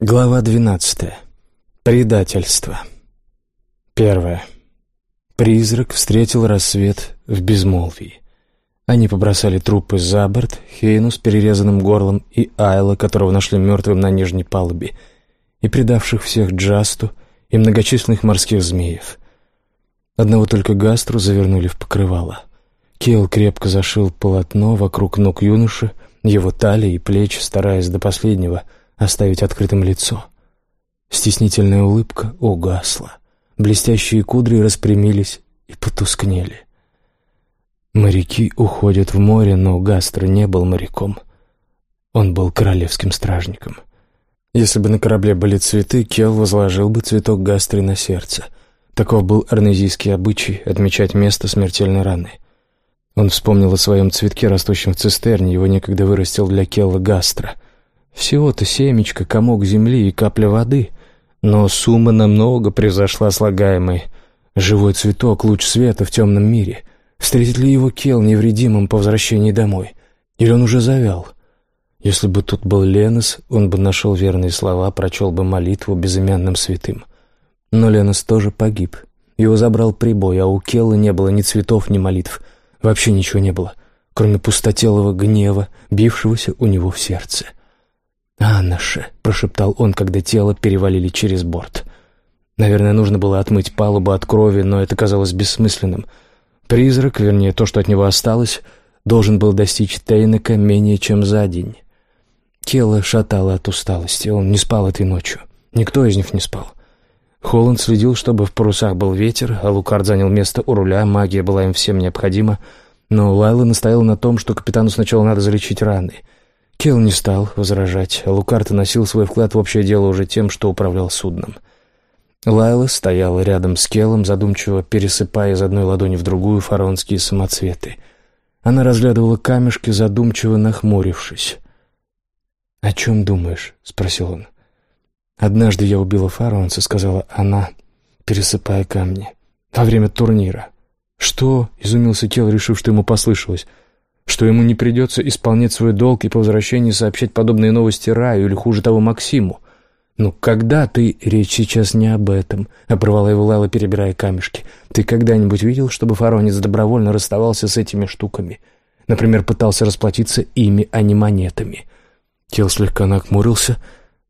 Глава двенадцатая. Предательство. Первое. Призрак встретил рассвет в безмолвии. Они побросали трупы за борт, Хейну с перерезанным горлом и Айла, которого нашли мертвым на нижней палубе, и предавших всех Джасту и многочисленных морских змеев. Одного только Гастру завернули в покрывало. Кел крепко зашил полотно вокруг ног юноши, его талии и плечи, стараясь до последнего — оставить открытым лицо. Стеснительная улыбка угасла. Блестящие кудри распрямились и потускнели. Моряки уходят в море, но Гастро не был моряком. Он был королевским стражником. Если бы на корабле были цветы, Кел возложил бы цветок Гастры на сердце. Таков был арнезийский обычай — отмечать место смертельной раны. Он вспомнил о своем цветке, растущем в цистерне, его некогда вырастил для Келла Гастро — всего-то семечко, комок земли и капля воды. Но сумма намного превзошла слагаемой. Живой цветок, луч света в темном мире. Встретит ли его Кел невредимым по возвращении домой? Или он уже завял? Если бы тут был Ленос, он бы нашел верные слова, прочел бы молитву безымянным святым. Но Ленос тоже погиб. Его забрал прибой, а у Келла не было ни цветов, ни молитв. Вообще ничего не было, кроме пустотелого гнева, бившегося у него в сердце. «Аннаше», — прошептал он, когда тело перевалили через борт. Наверное, нужно было отмыть палубу от крови, но это казалось бессмысленным. Призрак, вернее, то, что от него осталось, должен был достичь Тейнека менее чем за день. Тело шатало от усталости, он не спал этой ночью. Никто из них не спал. Холланд следил, чтобы в парусах был ветер, а Лукард занял место у руля, магия была им всем необходима, но Лайла настояла на том, что капитану сначала надо залечить раны — Кел не стал возражать, Лукарта носил свой вклад в общее дело уже тем, что управлял судном. Лайла стояла рядом с Келом, задумчиво пересыпая из одной ладони в другую фараонские самоцветы. Она разглядывала камешки, задумчиво нахмурившись. «О чем думаешь?» — спросил он. «Однажды я убила фараонца», — сказала она, пересыпая камни. «Во время турнира». «Что?» — изумился Кел, решив, что ему послышалось что ему не придется исполнять свой долг и по возвращении сообщать подобные новости Раю или, хуже того, Максиму. «Ну, когда ты...» «Речь сейчас не об этом», — обрывала его Лайла, перебирая камешки. «Ты когда-нибудь видел, чтобы фаронец добровольно расставался с этими штуками? Например, пытался расплатиться ими, а не монетами?» Кел слегка нахмурился.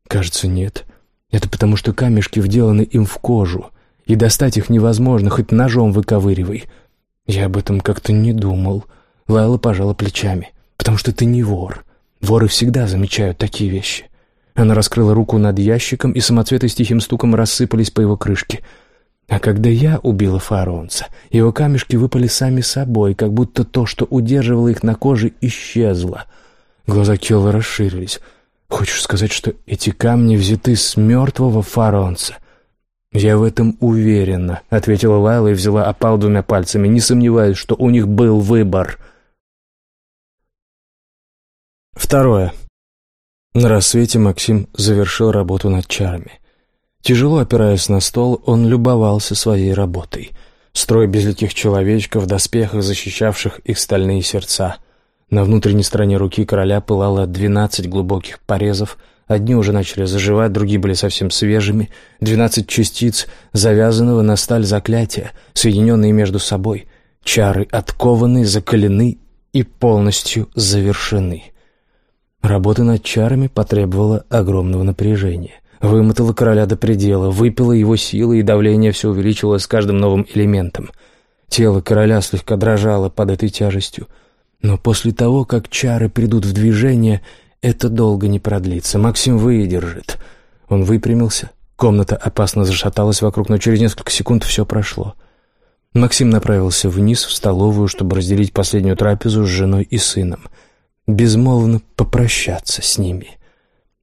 «Кажется, нет. Это потому, что камешки вделаны им в кожу, и достать их невозможно, хоть ножом выковыривай. Я об этом как-то не думал». Лайла пожала плечами. «Потому что ты не вор. Воры всегда замечают такие вещи». Она раскрыла руку над ящиком, и самоцветы с тихим стуком рассыпались по его крышке. А когда я убила фаронца, его камешки выпали сами собой, как будто то, что удерживало их на коже, исчезло. Глаза Келла расширились. «Хочешь сказать, что эти камни взяты с мертвого фаронца?» «Я в этом уверена», — ответила Лайла и взяла опал двумя пальцами, не сомневаясь, что у них был выбор — Второе. На рассвете Максим завершил работу над чарами. Тяжело опираясь на стол, он любовался своей работой. Строй безликих человечков в доспехах, защищавших их стальные сердца. На внутренней стороне руки короля пылало двенадцать глубоких порезов. Одни уже начали заживать, другие были совсем свежими. Двенадцать частиц завязанного на сталь заклятия, соединенные между собой. Чары откованы, закалены и полностью завершены. Работа над чарами потребовала огромного напряжения. Вымотала короля до предела, выпила его силы, и давление все увеличивалось с каждым новым элементом. Тело короля слегка дрожало под этой тяжестью. Но после того, как чары придут в движение, это долго не продлится. Максим выдержит. Он выпрямился. Комната опасно зашаталась вокруг, но через несколько секунд все прошло. Максим направился вниз, в столовую, чтобы разделить последнюю трапезу с женой и сыном — безмолвно попрощаться с ними.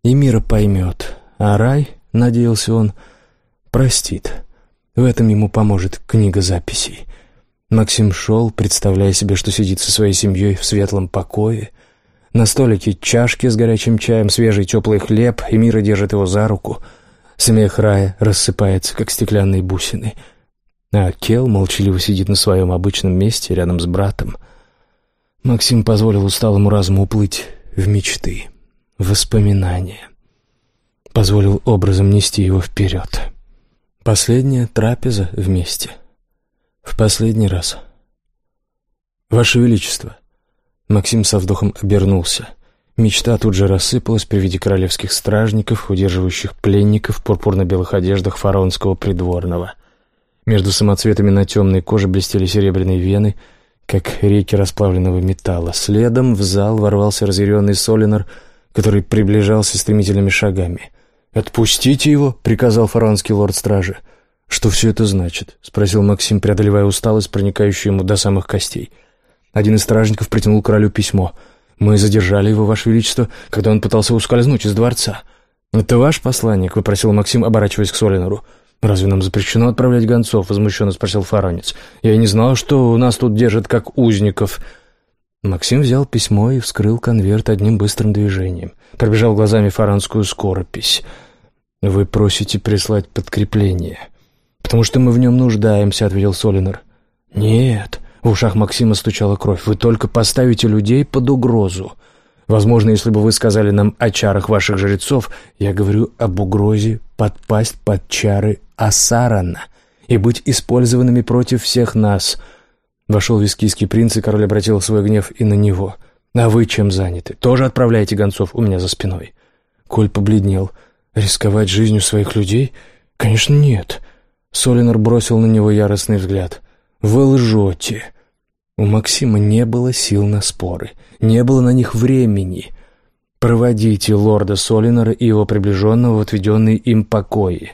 И мира поймет, а рай, надеялся он, простит. В этом ему поможет книга записей. Максим шел, представляя себе, что сидит со своей семьей в светлом покое. На столике чашки с горячим чаем, свежий теплый хлеб, и Мира держит его за руку. Смех рая рассыпается, как стеклянные бусины. А Кел молчаливо сидит на своем обычном месте рядом с братом — Максим позволил усталому разуму уплыть в мечты, в воспоминания. позволил образом нести его вперед. Последняя трапеза вместе. В последний раз. «Ваше Величество!» Максим со вздохом обернулся. Мечта тут же рассыпалась при виде королевских стражников, удерживающих пленников в пурпурно-белых одеждах фараонского придворного. Между самоцветами на темной коже блестели серебряные вены, как реки расплавленного металла. Следом в зал ворвался разъяренный Солинар, который приближался стремительными шагами. «Отпустите его!» — приказал фараонский лорд-стражи. «Что все это значит?» — спросил Максим, преодолевая усталость, проникающую ему до самых костей. — один из стражников протянул королю письмо. «Мы задержали его, Ваше Величество, когда он пытался ускользнуть из дворца». «Это ваш посланник?» — выпросил Максим, оборачиваясь к Солинору. «Разве нам запрещено отправлять гонцов?» — возмущенно спросил Фаронец. «Я и не знал, что нас тут держат как узников». Максим взял письмо и вскрыл конверт одним быстрым движением. Пробежал глазами фаранскую скоропись. «Вы просите прислать подкрепление». «Потому что мы в нем нуждаемся», — ответил Солинор. «Нет, в ушах Максима стучала кровь. «Вы только поставите людей под угрозу. Возможно, если бы вы сказали нам о чарах ваших жрецов, я говорю об угрозе подпасть под чары Асарана и быть использованными против всех нас». Вошел вискийский принц, и король обратил свой гнев и на него. «А вы чем заняты? Тоже отправляете гонцов у меня за спиной?» Коль побледнел. «Рисковать жизнью своих людей? Конечно, нет». Солинор бросил на него яростный взгляд. «Вы лжете. У Максима не было сил на споры, не было на них времени. Проводите лорда Солинора и его приближенного в отведенные им покои.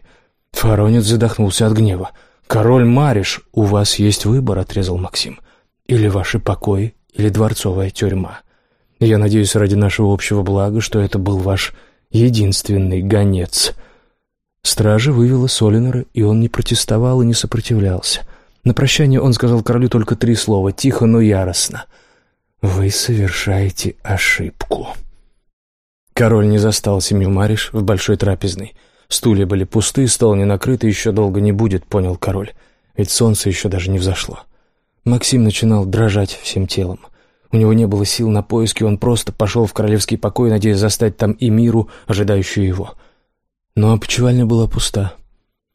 Фаронец задохнулся от гнева. «Король Мариш, у вас есть выбор», — отрезал Максим. «Или ваши покои, или дворцовая тюрьма. Я надеюсь ради нашего общего блага, что это был ваш единственный гонец». Стража вывела Солинора, и он не протестовал и не сопротивлялся. На прощание он сказал королю только три слова, тихо, но яростно. «Вы совершаете ошибку». Король не застал семью Мариш в большой трапезной. Стулья были пусты, стол не накрыт, и еще долго не будет, понял король. Ведь солнце еще даже не взошло. Максим начинал дрожать всем телом. У него не было сил на поиски, он просто пошел в королевский покой, надеясь застать там и миру, ожидающую его. Но опочивальня была пуста.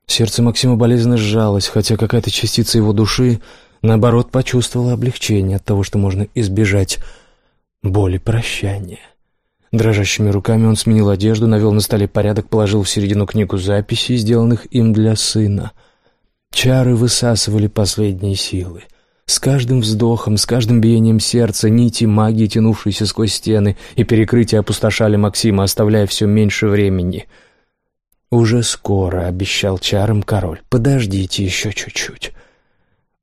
Сердце Максима болезненно сжалось, хотя какая-то частица его души, наоборот, почувствовала облегчение от того, что можно избежать боли прощания. Дрожащими руками он сменил одежду, навел на столе порядок, положил в середину книгу записей, сделанных им для сына. Чары высасывали последние силы. С каждым вздохом, с каждым биением сердца нити магии, тянувшиеся сквозь стены и перекрытия, опустошали Максима, оставляя все меньше времени — «Уже скоро», — обещал чаром король. «Подождите еще чуть-чуть».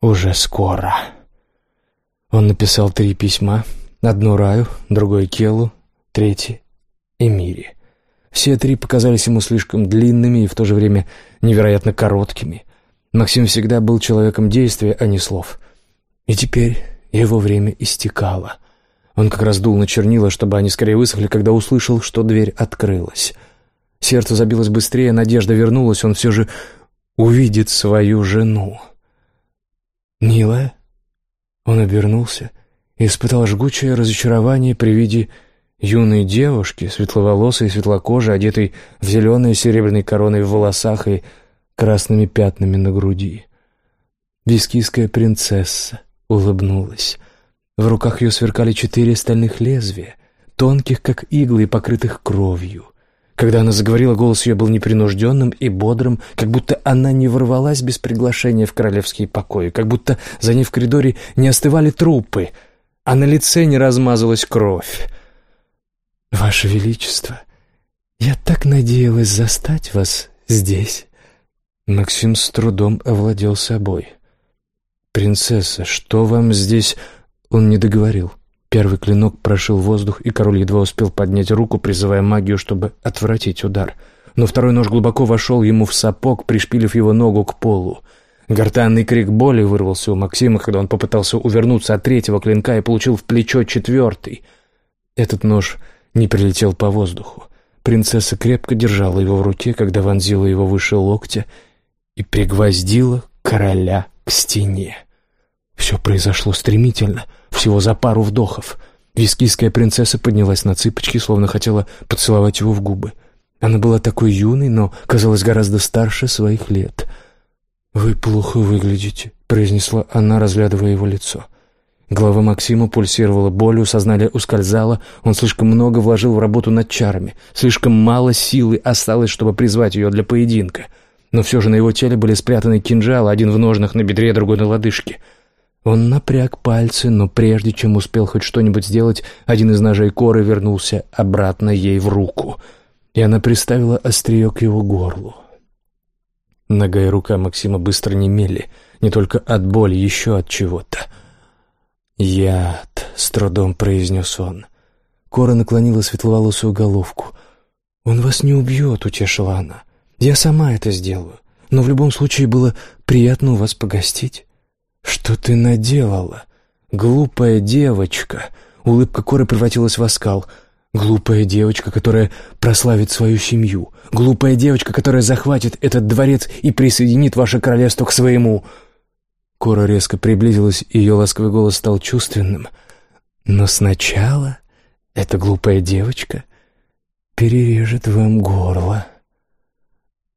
«Уже скоро». Он написал три письма. Одно Раю, другое Келу, третье Эмире. Все три показались ему слишком длинными и в то же время невероятно короткими. Максим всегда был человеком действия, а не слов. И теперь его время истекало. Он как раз дул на чернила, чтобы они скорее высохли, когда услышал, что дверь открылась. Сердце забилось быстрее, надежда вернулась, он все же увидит свою жену. «Милая?» Он обернулся и испытал жгучее разочарование при виде юной девушки, светловолосой и светлокожей, одетой в зеленой серебряной короной в волосах и красными пятнами на груди. Вискийская принцесса улыбнулась. В руках ее сверкали четыре стальных лезвия, тонких, как иглы, и покрытых кровью. Когда она заговорила, голос ее был непринужденным и бодрым, как будто она не ворвалась без приглашения в королевские покои, как будто за ней в коридоре не остывали трупы, а на лице не размазалась кровь. «Ваше Величество, я так надеялась застать вас здесь». Максим с трудом овладел собой. «Принцесса, что вам здесь...» Он не договорил. Первый клинок прошил воздух, и король едва успел поднять руку, призывая магию, чтобы отвратить удар. Но второй нож глубоко вошел ему в сапог, пришпилив его ногу к полу. Гортанный крик боли вырвался у Максима, когда он попытался увернуться от третьего клинка и получил в плечо четвертый. Этот нож не прилетел по воздуху. Принцесса крепко держала его в руке, когда вонзила его выше локтя и пригвоздила короля к стене. Все произошло стремительно, всего за пару вдохов. Вискийская принцесса поднялась на цыпочки, словно хотела поцеловать его в губы. Она была такой юной, но казалась гораздо старше своих лет. «Вы плохо выглядите», — произнесла она, разглядывая его лицо. Голова Максима пульсировала болью, сознание ускользало, он слишком много вложил в работу над чарами, слишком мало силы осталось, чтобы призвать ее для поединка. Но все же на его теле были спрятаны кинжалы, один в ножнах на бедре, другой на лодыжке. Он напряг пальцы, но прежде чем успел хоть что-нибудь сделать, один из ножей коры вернулся обратно ей в руку, и она приставила острие к его горлу. Нога и рука Максима быстро немели, не только от боли, еще от чего-то — «Яд», — с трудом произнес он. Кора наклонила светловолосую головку. «Он вас не убьет», — утешила она. «Я сама это сделаю. Но в любом случае было приятно у вас погостить». «Что ты наделала?» «Глупая девочка!» Улыбка Коры превратилась в оскал. «Глупая девочка, которая прославит свою семью. Глупая девочка, которая захватит этот дворец и присоединит ваше королевство к своему...» Кора резко приблизилась, и ее ласковый голос стал чувственным. «Но сначала эта глупая девочка перережет вам горло».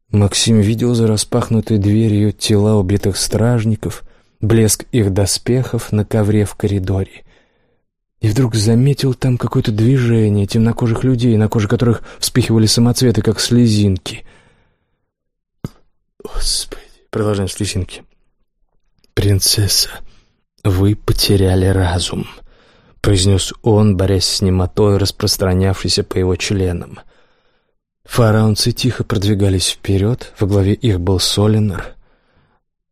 Максим видел за распахнутой дверью тела убитых стражников, блеск их доспехов на ковре в коридоре. И вдруг заметил там какое-то движение темнокожих людей, на коже которых вспыхивали самоцветы, как слезинки. «Господи!» — продолжаем слезинки. «Принцесса, вы потеряли разум», — произнес он, борясь с немотой, распространявшейся по его членам. Фараонцы тихо продвигались вперед, во главе их был Солинар.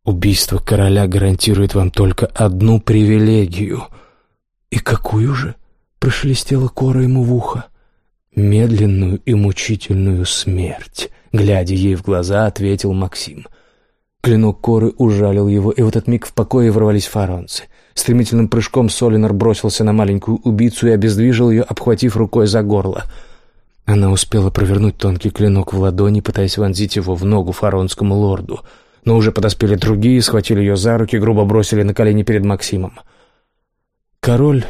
«Убийство короля гарантирует вам только одну привилегию». «И какую же?» — прошелестела кора ему в ухо. «Медленную и мучительную смерть», — глядя ей в глаза, ответил Максим. Клинок коры ужалил его, и в этот миг в покое ворвались фаронцы. Стремительным прыжком Солинар бросился на маленькую убийцу и обездвижил ее, обхватив рукой за горло. Она успела провернуть тонкий клинок в ладони, пытаясь вонзить его в ногу фаронскому лорду. Но уже подоспели другие, схватили ее за руки, грубо бросили на колени перед Максимом. Король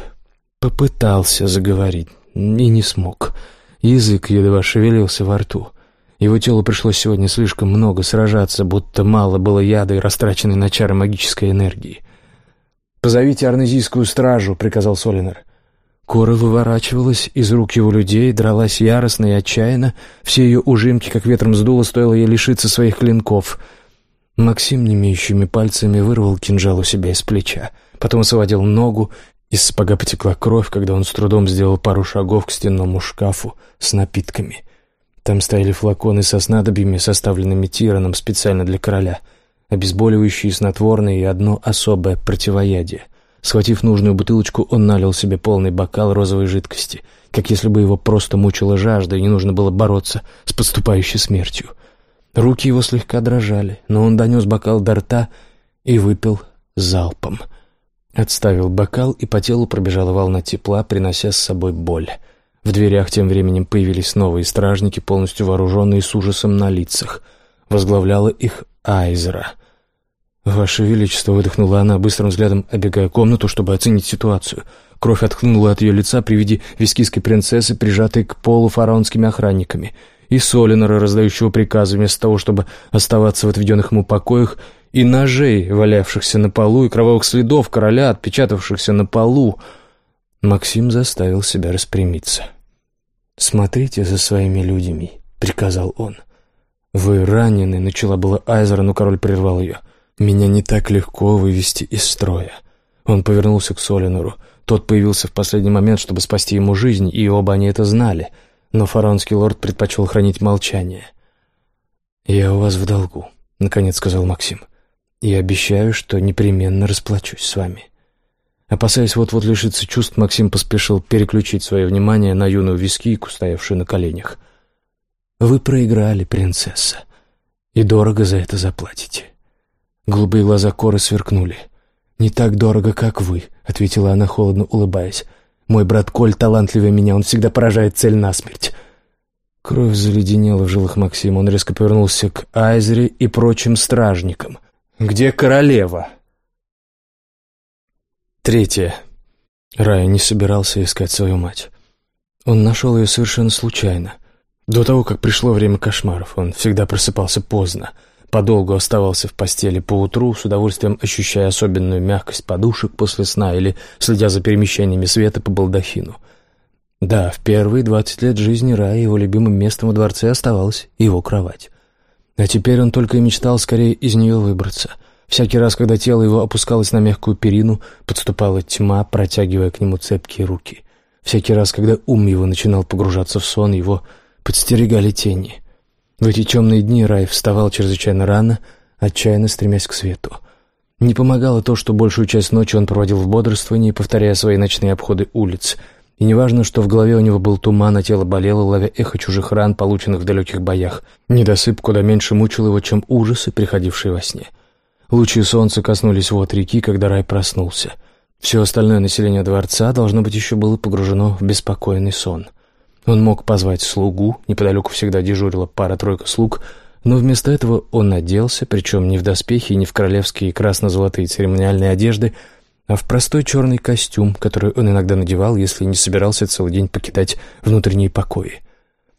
попытался заговорить и не смог. Язык едва шевелился во рту. Его телу пришлось сегодня слишком много сражаться, будто мало было яда и растраченной на чары магической энергии. «Позовите арнезийскую стражу», — приказал Солинер. Кора выворачивалась из рук его людей, дралась яростно и отчаянно. Все ее ужимки, как ветром сдуло, стоило ей лишиться своих клинков. Максим немеющими пальцами вырвал кинжал у себя из плеча. Потом освободил ногу. Из сапога потекла кровь, когда он с трудом сделал пару шагов к стенному шкафу с напитками. Там стояли флаконы со снадобьями, составленными Тираном специально для короля, обезболивающие, снотворные и одно особое противоядие. Схватив нужную бутылочку, он налил себе полный бокал розовой жидкости, как если бы его просто мучила жажда и не нужно было бороться с подступающей смертью. Руки его слегка дрожали, но он донес бокал до рта и выпил залпом. Отставил бокал, и по телу пробежала волна тепла, принося с собой боль — в дверях тем временем появились новые стражники, полностью вооруженные с ужасом на лицах. Возглавляла их Айзера. «Ваше Величество», — выдохнула она, быстрым взглядом обегая комнату, чтобы оценить ситуацию. Кровь отхлынула от ее лица при виде вискийской принцессы, прижатой к полу фараонскими охранниками, и Солинора, раздающего приказы вместо того, чтобы оставаться в отведенных ему покоях, и ножей, валявшихся на полу, и кровавых следов короля, отпечатавшихся на полу. Максим заставил себя распрямиться. «Смотрите за своими людьми», — приказал он. «Вы ранены», — начала была Айзера, но король прервал ее. «Меня не так легко вывести из строя». Он повернулся к Солинору. Тот появился в последний момент, чтобы спасти ему жизнь, и оба они это знали. Но фаронский лорд предпочел хранить молчание. «Я у вас в долгу», — наконец сказал Максим. «И обещаю, что непременно расплачусь с вами». Опасаясь вот-вот лишиться чувств, Максим поспешил переключить свое внимание на юную вискийку, стоявшую на коленях. «Вы проиграли, принцесса, и дорого за это заплатите». Голубые глаза Коры сверкнули. «Не так дорого, как вы», — ответила она, холодно улыбаясь. «Мой брат Коль талантливее меня, он всегда поражает цель насмерть». Кровь заледенела в жилах Максима. Он резко повернулся к Айзере и прочим стражникам. «Где королева?» Третье. Рая не собирался искать свою мать. Он нашел ее совершенно случайно. До того, как пришло время кошмаров, он всегда просыпался поздно, подолгу оставался в постели поутру, с удовольствием ощущая особенную мягкость подушек после сна или следя за перемещениями света по балдахину. Да, в первые двадцать лет жизни Рая его любимым местом во дворце оставалась его кровать. А теперь он только и мечтал скорее из нее выбраться. Всякий раз, когда тело его опускалось на мягкую перину, подступала тьма, протягивая к нему цепкие руки. Всякий раз, когда ум его начинал погружаться в сон, его подстерегали тени. В эти темные дни Рай вставал чрезвычайно рано, отчаянно стремясь к свету. Не помогало то, что большую часть ночи он проводил в бодрствовании, повторяя свои ночные обходы улиц — и неважно, что в голове у него был туман, а тело болело, ловя эхо чужих ран, полученных в далеких боях. Недосып куда меньше мучил его, чем ужасы, приходившие во сне. Лучи солнца коснулись вод реки, когда рай проснулся. Все остальное население дворца, должно быть, еще было погружено в беспокойный сон. Он мог позвать слугу, неподалеку всегда дежурила пара-тройка слуг, но вместо этого он оделся, причем не в доспехи и не в королевские красно-золотые церемониальные одежды, а в простой черный костюм, который он иногда надевал, если не собирался целый день покидать внутренние покои.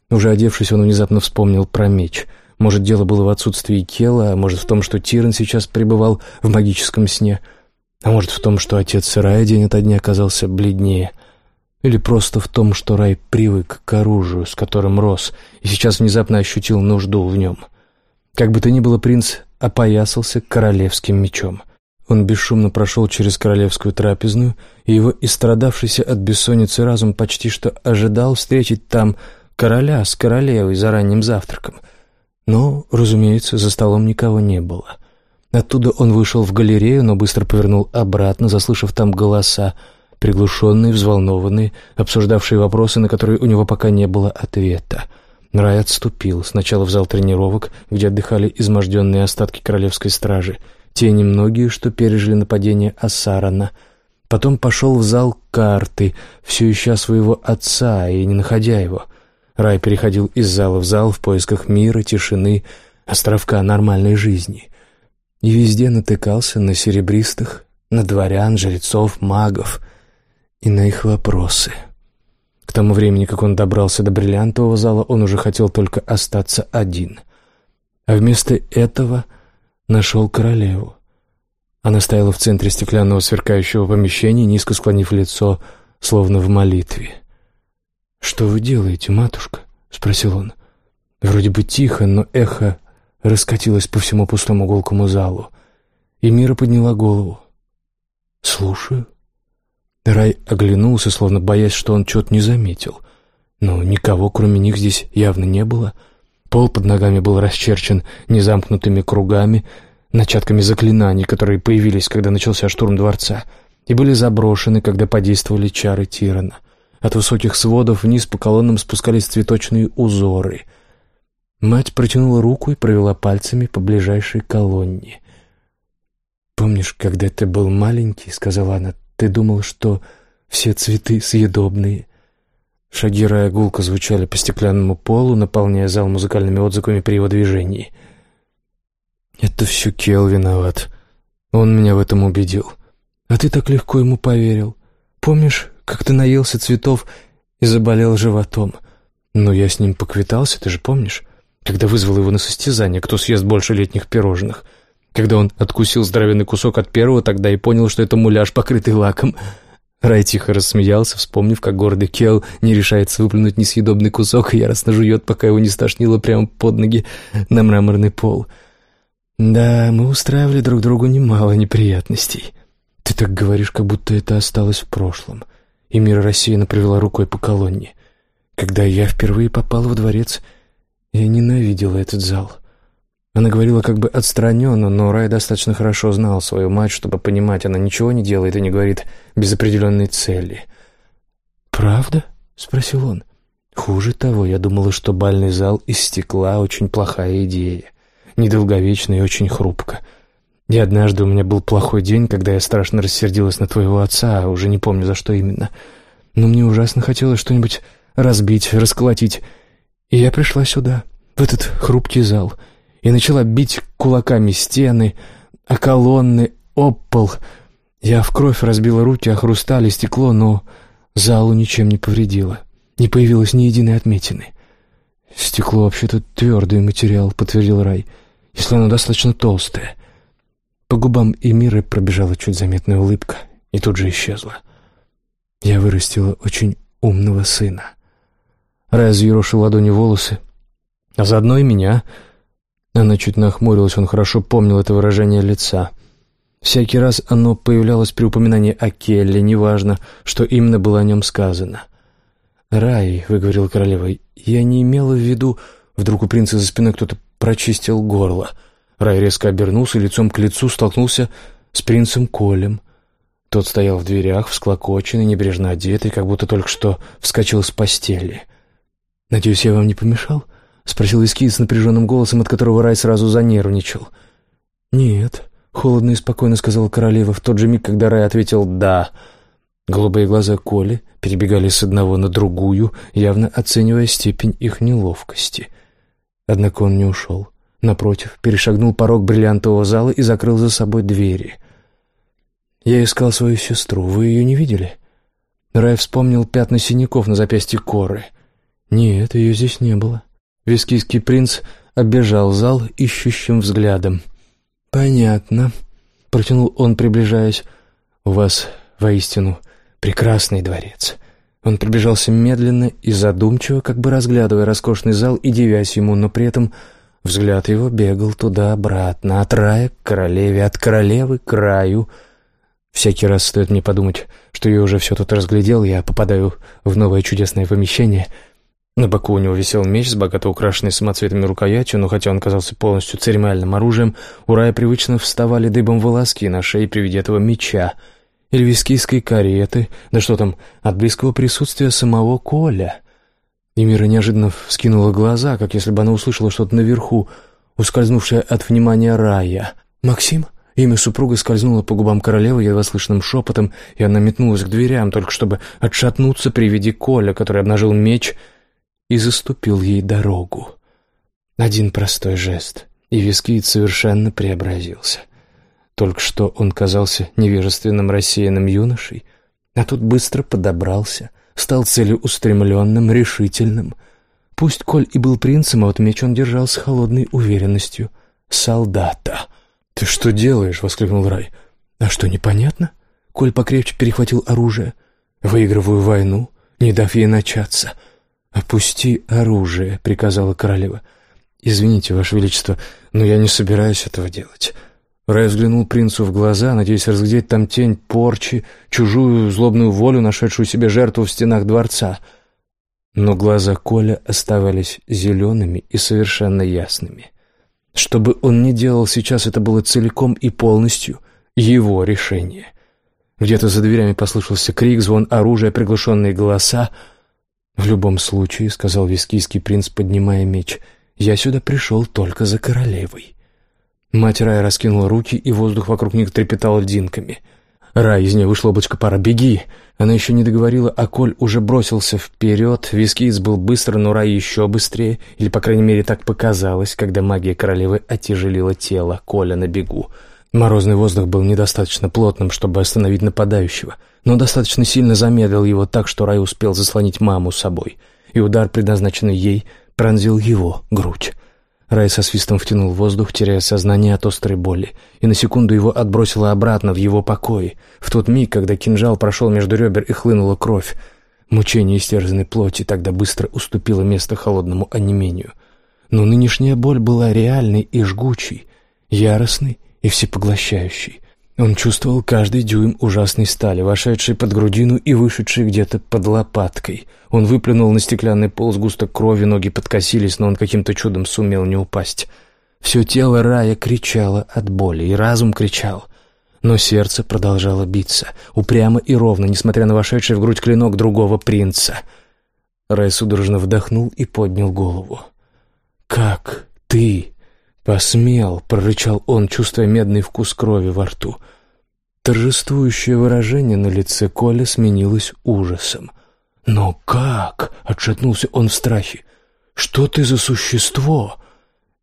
Уже одевшись, он внезапно вспомнил про меч. Может, дело было в отсутствии Кела, а может, в том, что Тиран сейчас пребывал в магическом сне, а может, в том, что отец Рая день ото дня оказался бледнее, или просто в том, что Рай привык к оружию, с которым рос, и сейчас внезапно ощутил нужду в нем. Как бы то ни было, принц опоясался королевским мечом. Он бесшумно прошел через королевскую трапезную, и его истрадавшийся от бессонницы разум почти что ожидал встретить там короля с королевой за ранним завтраком. Но, разумеется, за столом никого не было. Оттуда он вышел в галерею, но быстро повернул обратно, заслышав там голоса, приглушенные, взволнованные, обсуждавшие вопросы, на которые у него пока не было ответа. Рай отступил, сначала в зал тренировок, где отдыхали изможденные остатки королевской стражи — те немногие, что пережили нападение Асарана. Потом пошел в зал карты, все ища своего отца и не находя его. Рай переходил из зала в зал в поисках мира, тишины, островка нормальной жизни. И везде натыкался на серебристых, на дворян, жрецов, магов и на их вопросы. К тому времени, как он добрался до бриллиантового зала, он уже хотел только остаться один. А вместо этого нашел королеву. Она стояла в центре стеклянного сверкающего помещения, низко склонив лицо, словно в молитве. «Что вы делаете, матушка?» — спросил он. Вроде бы тихо, но эхо раскатилось по всему пустому гулкому залу. И Мира подняла голову. «Слушаю». Рай оглянулся, словно боясь, что он что-то не заметил. Но никого, кроме них, здесь явно не было — Пол под ногами был расчерчен незамкнутыми кругами, начатками заклинаний, которые появились, когда начался штурм дворца, и были заброшены, когда подействовали чары Тирана. От высоких сводов вниз по колоннам спускались цветочные узоры. Мать протянула руку и провела пальцами по ближайшей колонне. «Помнишь, когда ты был маленький, — сказала она, — ты думал, что все цветы съедобные?» Шаги Рая гулко звучали по стеклянному полу, наполняя зал музыкальными отзвуками при его движении. «Это все Кел виноват. Он меня в этом убедил. А ты так легко ему поверил. Помнишь, как ты наелся цветов и заболел животом? Ну, я с ним поквитался, ты же помнишь? Когда вызвал его на состязание, кто съест больше летних пирожных. Когда он откусил здоровенный кусок от первого, тогда и понял, что это муляж, покрытый лаком». Рай тихо рассмеялся, вспомнив, как гордый Кел не решается выплюнуть несъедобный кусок и яростно жует, пока его не стошнило прямо под ноги на мраморный пол. «Да, мы устраивали друг другу немало неприятностей. Ты так говоришь, как будто это осталось в прошлом». И Мира рассеянно провела рукой по колонне. «Когда я впервые попал во дворец, я ненавидела этот зал». Она говорила как бы отстраненно, но Рай достаточно хорошо знал свою мать, чтобы понимать, она ничего не делает и не говорит без определенной цели. «Правда?» — спросил он. «Хуже того, я думала, что бальный зал из стекла — очень плохая идея, недолговечная и очень хрупко. И однажды у меня был плохой день, когда я страшно рассердилась на твоего отца, а уже не помню, за что именно. Но мне ужасно хотелось что-нибудь разбить, расколотить, и я пришла сюда, в этот хрупкий зал» и начала бить кулаками стены, а колонны, об пол. Я в кровь разбила руки о хрусталь и стекло, но залу ничем не повредила. Не появилось ни единой отметины. «Стекло вообще-то твердый материал», — подтвердил Рай, — «если оно достаточно толстое». По губам Эмиры пробежала чуть заметная улыбка и тут же исчезла. «Я вырастила очень умного сына». Рай взъерошил ладони волосы, а заодно и меня. Она чуть нахмурилась, он хорошо помнил это выражение лица. Всякий раз оно появлялось при упоминании о Келле, неважно, что именно было о нем сказано. «Рай», — выговорила королева, — «я не имела в виду...» Вдруг у принца за спиной кто-то прочистил горло. Рай резко обернулся и лицом к лицу столкнулся с принцем Колем. Тот стоял в дверях, всклокоченный, небрежно одетый, как будто только что вскочил с постели. «Надеюсь, я вам не помешал?» — спросил Искид с напряженным голосом, от которого Рай сразу занервничал. «Нет», — холодно и спокойно сказала королева в тот же миг, когда Рай ответил «да». Голубые глаза Коли перебегали с одного на другую, явно оценивая степень их неловкости. Однако он не ушел. Напротив, перешагнул порог бриллиантового зала и закрыл за собой двери. «Я искал свою сестру. Вы ее не видели?» Рай вспомнил пятна синяков на запястье Коры. «Нет, ее здесь не было». Вискийский принц оббежал зал ищущим взглядом. «Понятно», — протянул он, приближаясь. «У вас воистину Прекрасный дворец. Он приближался медленно и задумчиво, как бы разглядывая роскошный зал и девясь ему, но при этом взгляд его бегал туда-обратно, от рая к королеве, от королевы к раю. Всякий раз стоит мне подумать, что я уже все тут разглядел, я попадаю в новое чудесное помещение. На боку у него висел меч с богато украшенной самоцветами рукоятью, но хотя он казался полностью церемониальным оружием, у рая привычно вставали дыбом волоски на шее при виде этого меча — эльвискийской кареты, да что там, от близкого присутствия самого Коля. И Мира неожиданно вскинула глаза, как если бы она услышала что-то наверху, ускользнувшее от внимания рая. «Максим?» Имя супруга скользнуло по губам королевы едва слышным шепотом, и она метнулась к дверям, только чтобы отшатнуться при виде Коля, который обнажил меч и заступил ей дорогу. Один простой жест, и Вискиит совершенно преобразился — только что он казался невежественным рассеянным юношей, а тут быстро подобрался, стал целеустремленным, решительным. Пусть Коль и был принцем, а вот меч он держал с холодной уверенностью. «Солдата!» «Ты что делаешь?» — воскликнул Рай. «А что, непонятно?» Коль покрепче перехватил оружие. «Выигрываю войну, не дав ей начаться». «Опусти оружие», — приказала королева. «Извините, Ваше Величество, но я не собираюсь этого делать. Рэй взглянул принцу в глаза, надеясь разглядеть там тень порчи, чужую злобную волю, нашедшую себе жертву в стенах дворца. Но глаза Коля оставались зелеными и совершенно ясными. Что бы он ни делал сейчас, это было целиком и полностью его решение. Где-то за дверями послышался крик, звон оружия, приглушенные голоса. «В любом случае», — сказал вискийский принц, поднимая меч, — «я сюда пришел только за королевой». Мать Рая раскинула руки, и воздух вокруг них трепетал льдинками. «Рай, из нее вышло облачко пара, беги!» Она еще не договорила, а Коль уже бросился вперед. Вискиц был быстро, но Рай еще быстрее, или, по крайней мере, так показалось, когда магия королевы отяжелила тело Коля на бегу. Морозный воздух был недостаточно плотным, чтобы остановить нападающего, но достаточно сильно замедлил его так, что Рай успел заслонить маму собой, и удар, предназначенный ей, пронзил его грудь. Рай со свистом втянул воздух, теряя сознание от острой боли, и на секунду его отбросило обратно в его покой, в тот миг, когда кинжал прошел между ребер и хлынула кровь. Мучение истерзанной плоти тогда быстро уступило место холодному онемению. Но нынешняя боль была реальной и жгучей, яростной и всепоглощающей. Он чувствовал каждый дюйм ужасной стали, вошедшей под грудину и вышедшей где-то под лопаткой. Он выплюнул на стеклянный пол сгусток крови, ноги подкосились, но он каким-то чудом сумел не упасть. Все тело Рая кричало от боли, и разум кричал. Но сердце продолжало биться, упрямо и ровно, несмотря на вошедший в грудь клинок другого принца. Рай судорожно вдохнул и поднял голову. «Как ты «Посмел!» — прорычал он, чувствуя медный вкус крови во рту. Торжествующее выражение на лице Коля сменилось ужасом. «Но как?» — отшатнулся он в страхе. «Что ты за существо?»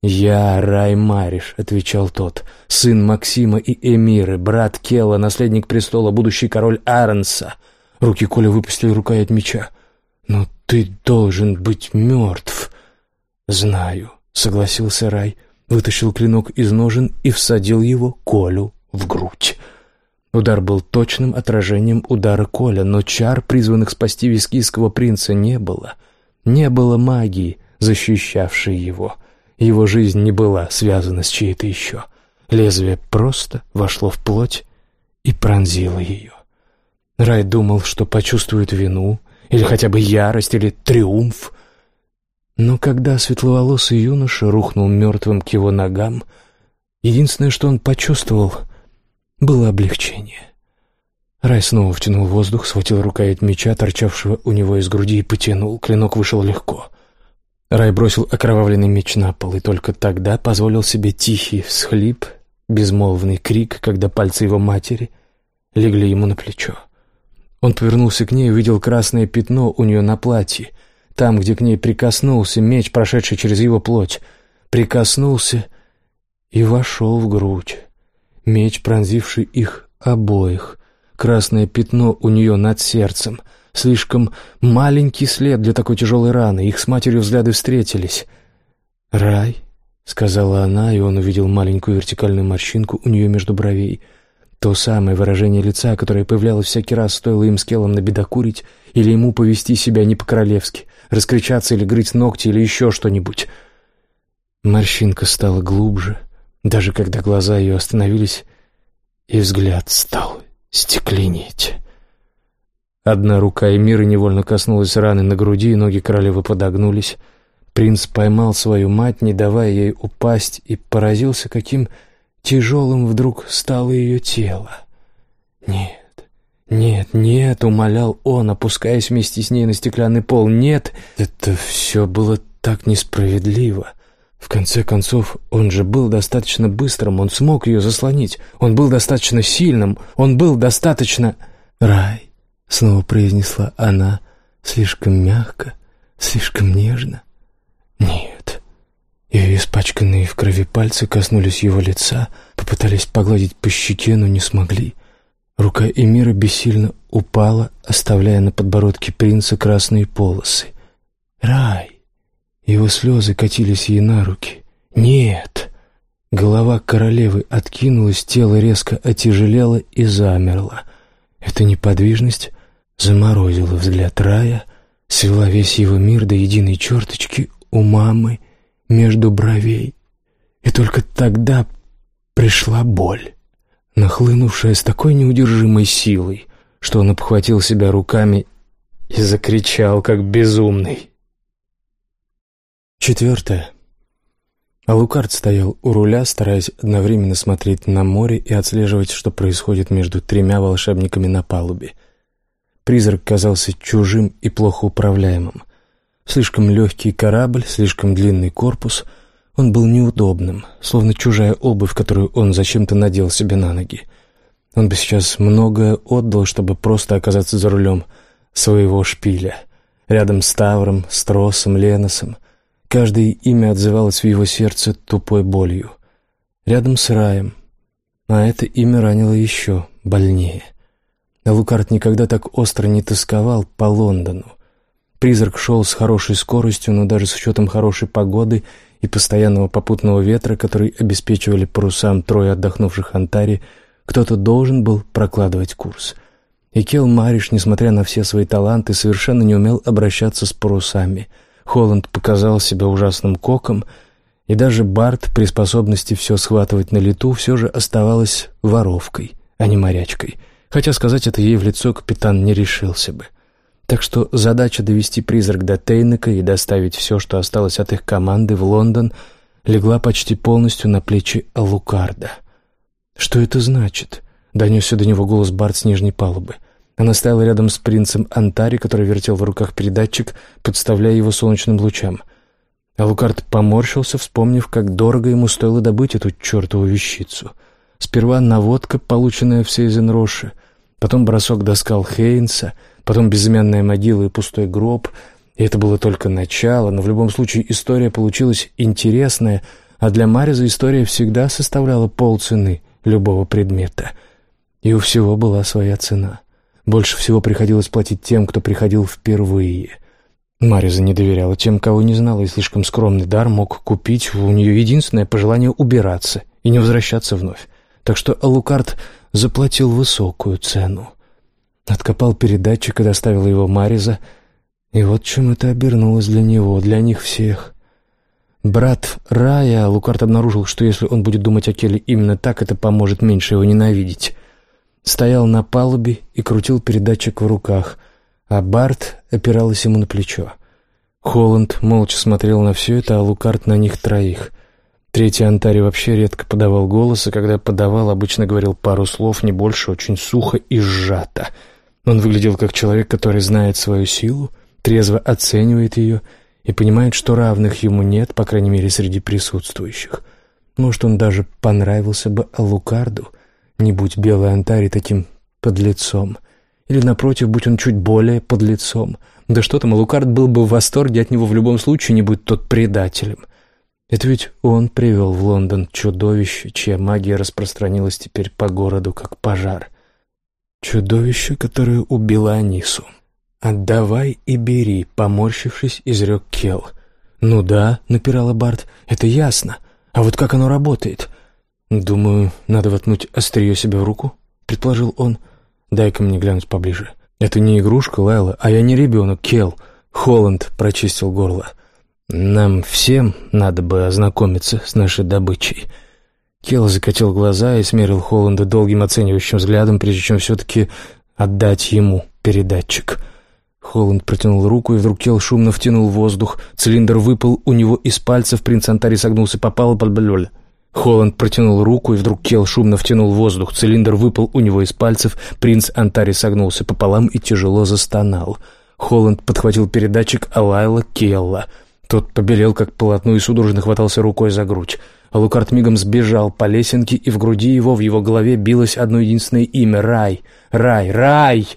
«Я Раймариш», — отвечал тот, — «сын Максима и Эмиры, брат Кела, наследник престола, будущий король Аренса». Руки Коля выпустили рукоять меча. «Но ты должен быть мертв». «Знаю», — согласился Рай, вытащил клинок из ножен и всадил его Колю в грудь. Удар был точным отражением удара Коля, но чар, призванных спасти вискийского принца, не было. Не было магии, защищавшей его. Его жизнь не была связана с чьей-то еще. Лезвие просто вошло в плоть и пронзило ее. Рай думал, что почувствует вину, или хотя бы ярость, или триумф. Но когда светловолосый юноша рухнул мертвым к его ногам, единственное, что он почувствовал, было облегчение. Рай снова втянул воздух, схватил рукоять меча, торчавшего у него из груди, и потянул. Клинок вышел легко. Рай бросил окровавленный меч на пол и только тогда позволил себе тихий всхлип, безмолвный крик, когда пальцы его матери легли ему на плечо. Он повернулся к ней и увидел красное пятно у нее на платье, там, где к ней прикоснулся меч, прошедший через его плоть. Прикоснулся и вошел в грудь. Меч, пронзивший их обоих. Красное пятно у нее над сердцем. Слишком маленький след для такой тяжелой раны. Их с матерью взгляды встретились. «Рай», — сказала она, и он увидел маленькую вертикальную морщинку у нее между бровей — то самое выражение лица, которое появлялось всякий раз, стоило им с Келлом набедокурить, или ему повести себя не по-королевски, раскричаться или грызть ногти, или еще что-нибудь. Морщинка стала глубже, даже когда глаза ее остановились, и взгляд стал стекленеть. Одна рука Эмира невольно коснулась раны на груди, и ноги королевы подогнулись. Принц поймал свою мать, не давая ей упасть, и поразился, каким Тяжелым вдруг стало ее тело. «Нет, нет, нет», — умолял он, опускаясь вместе с ней на стеклянный пол. «Нет, это все было так несправедливо». В конце концов, он же был достаточно быстрым, он смог ее заслонить. Он был достаточно сильным, он был достаточно... «Рай», — снова произнесла она, слишком мягко, слишком нежно. «Нет, ее испачканные в крови пальцы коснулись его лица, попытались погладить по щеке, но не смогли. Рука Эмира бессильно упала, оставляя на подбородке принца красные полосы. «Рай!» Его слезы катились ей на руки. «Нет!» Голова королевы откинулась, тело резко отяжелело и замерло. Эта неподвижность заморозила взгляд рая, свела весь его мир до единой черточки у мамы между бровей. И только тогда пришла боль, нахлынувшая с такой неудержимой силой, что он обхватил себя руками и закричал, как безумный. Четвертое. Алукард стоял у руля, стараясь одновременно смотреть на море и отслеживать, что происходит между тремя волшебниками на палубе. Призрак казался чужим и плохо управляемым — Слишком легкий корабль, слишком длинный корпус. Он был неудобным, словно чужая обувь, которую он зачем-то надел себе на ноги. Он бы сейчас многое отдал, чтобы просто оказаться за рулем своего шпиля. Рядом с Тавром, с Тросом, Леносом. Каждое имя отзывалось в его сердце тупой болью. Рядом с Раем. А это имя ранило еще больнее. Лукард никогда так остро не тосковал по Лондону. Призрак шел с хорошей скоростью, но даже с учетом хорошей погоды и постоянного попутного ветра, который обеспечивали парусам трое отдохнувших Антари, кто-то должен был прокладывать курс. И Кел Мариш, несмотря на все свои таланты, совершенно не умел обращаться с парусами. Холланд показал себя ужасным коком, и даже Барт при способности все схватывать на лету все же оставалась воровкой, а не морячкой. Хотя сказать это ей в лицо капитан не решился бы. Так что задача довести призрак до Тейнека и доставить все, что осталось от их команды, в Лондон, легла почти полностью на плечи Лукарда. «Что это значит?» — донесся до него голос Барт с нижней палубы. Она стояла рядом с принцем Антари, который вертел в руках передатчик, подставляя его солнечным лучам. А Лукард поморщился, вспомнив, как дорого ему стоило добыть эту чертову вещицу. Сперва наводка, полученная в Сейзенроше, потом бросок до скал Хейнса — потом безымянная могила и пустой гроб. И это было только начало, но в любом случае история получилась интересная, а для Мариза история всегда составляла полцены любого предмета. И у всего была своя цена. Больше всего приходилось платить тем, кто приходил впервые. Мариза не доверяла тем, кого не знала, и слишком скромный дар мог купить у нее единственное пожелание убираться и не возвращаться вновь. Так что Алукард заплатил высокую цену. Откопал передатчик и доставил его Мариза, и вот чем это обернулось для него, для них всех. Брат Рая, Лукард обнаружил, что если он будет думать о Келли именно так, это поможет меньше его ненавидеть. Стоял на палубе и крутил передатчик в руках, а Барт опиралась ему на плечо. Холланд молча смотрел на все это, а Лукард на них троих. Третий Антари вообще редко подавал голос, и когда подавал, обычно говорил пару слов, не больше, очень сухо и сжато. Он выглядел как человек, который знает свою силу, трезво оценивает ее и понимает, что равных ему нет, по крайней мере, среди присутствующих. Может, он даже понравился бы Алукарду, не будь белый Антари таким подлецом. Или, напротив, будь он чуть более подлецом. Да что там, Алукард был бы в восторге от него в любом случае, не будь тот предателем. Это ведь он привел в Лондон чудовище, чья магия распространилась теперь по городу, как пожар. Чудовище, которое убило Анису. «Отдавай и бери», — поморщившись, изрек Кел. «Ну да», — напирала Барт, — «это ясно. А вот как оно работает?» «Думаю, надо воткнуть острие себе в руку», — предположил он. «Дай-ка мне глянуть поближе». «Это не игрушка, Лайла, а я не ребенок, Кел». Холланд прочистил горло. «Нам всем надо бы ознакомиться с нашей добычей». Кел закатил глаза и смерил Холланда долгим оценивающим взглядом, прежде чем все-таки отдать ему передатчик. Холланд протянул руку, и вдруг Кел шумно втянул воздух. Цилиндр выпал у него из пальцев, принц Антари согнулся, попал под блёль. Холланд протянул руку, и вдруг Кел шумно втянул воздух. Цилиндр выпал у него из пальцев, принц Антари согнулся пополам и тяжело застонал. Холланд подхватил передатчик Алайла Келла. Тот побелел, как полотно, и судорожно хватался рукой за грудь. Алукард мигом сбежал по лесенке, и в груди его, в его голове билось одно единственное имя — Рай. Рай! Рай!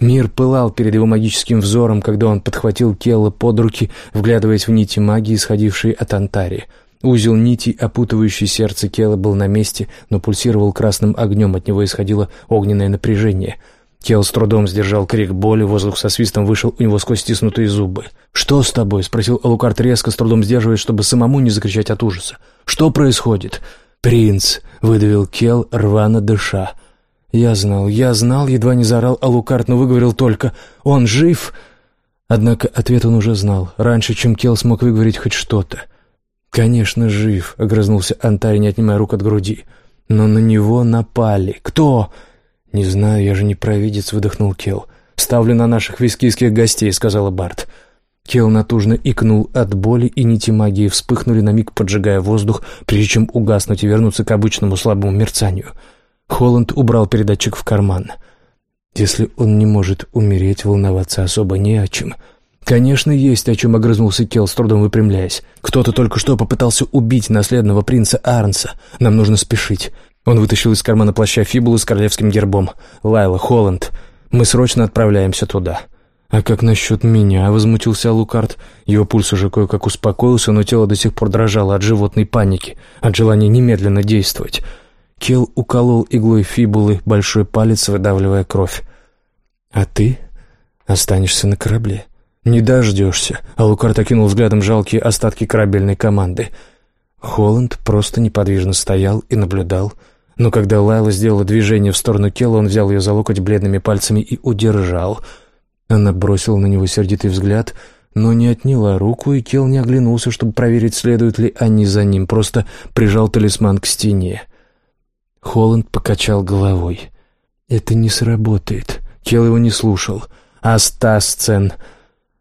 Мир пылал перед его магическим взором, когда он подхватил тело под руки, вглядываясь в нити магии, исходившие от Антари. Узел нитей, опутывающий сердце Кела, был на месте, но пульсировал красным огнем, от него исходило огненное напряжение. Кел с трудом сдержал крик боли, воздух со свистом вышел у него сквозь стиснутые зубы. «Что с тобой?» — спросил Алукарт резко, с трудом сдерживаясь, чтобы самому не закричать от ужаса. «Что происходит?» «Принц!» — выдавил Кел, рвано дыша. Я знал, я знал, едва не заорал Алукарт, но выговорил только «Он жив!» Однако ответ он уже знал, раньше, чем Кел смог выговорить хоть что-то. «Конечно, жив», — огрызнулся Антарь, не отнимая рук от груди. «Но на него напали. Кто?» «Не знаю, я же не провидец», — выдохнул Кел. «Ставлю на наших вискийских гостей», — сказала Барт. Кел натужно икнул от боли, и нити магии вспыхнули на миг, поджигая воздух, прежде чем угаснуть и вернуться к обычному слабому мерцанию. Холланд убрал передатчик в карман. Если он не может умереть, волноваться особо не о чем. «Конечно, есть о чем», — огрызнулся Кел, с трудом выпрямляясь. «Кто-то только что попытался убить наследного принца Арнса. Нам нужно спешить». Он вытащил из кармана плаща фибулу с королевским гербом. «Лайла, Холланд, мы срочно отправляемся туда». «А как насчет меня?» — возмутился Лукард. Его пульс уже кое-как успокоился, но тело до сих пор дрожало от животной паники, от желания немедленно действовать. Кел уколол иглой фибулы большой палец, выдавливая кровь. «А ты останешься на корабле. Не дождешься», — Алукарт окинул взглядом жалкие остатки корабельной команды. Холланд просто неподвижно стоял и наблюдал. Но когда Лайла сделала движение в сторону Келла, он взял ее за локоть бледными пальцами и удержал. Она бросила на него сердитый взгляд, но не отняла руку, и Келл не оглянулся, чтобы проверить, следуют ли они за ним, просто прижал талисман к стене. Холланд покачал головой. «Это не сработает». Кел его не слушал. «Астасцен!»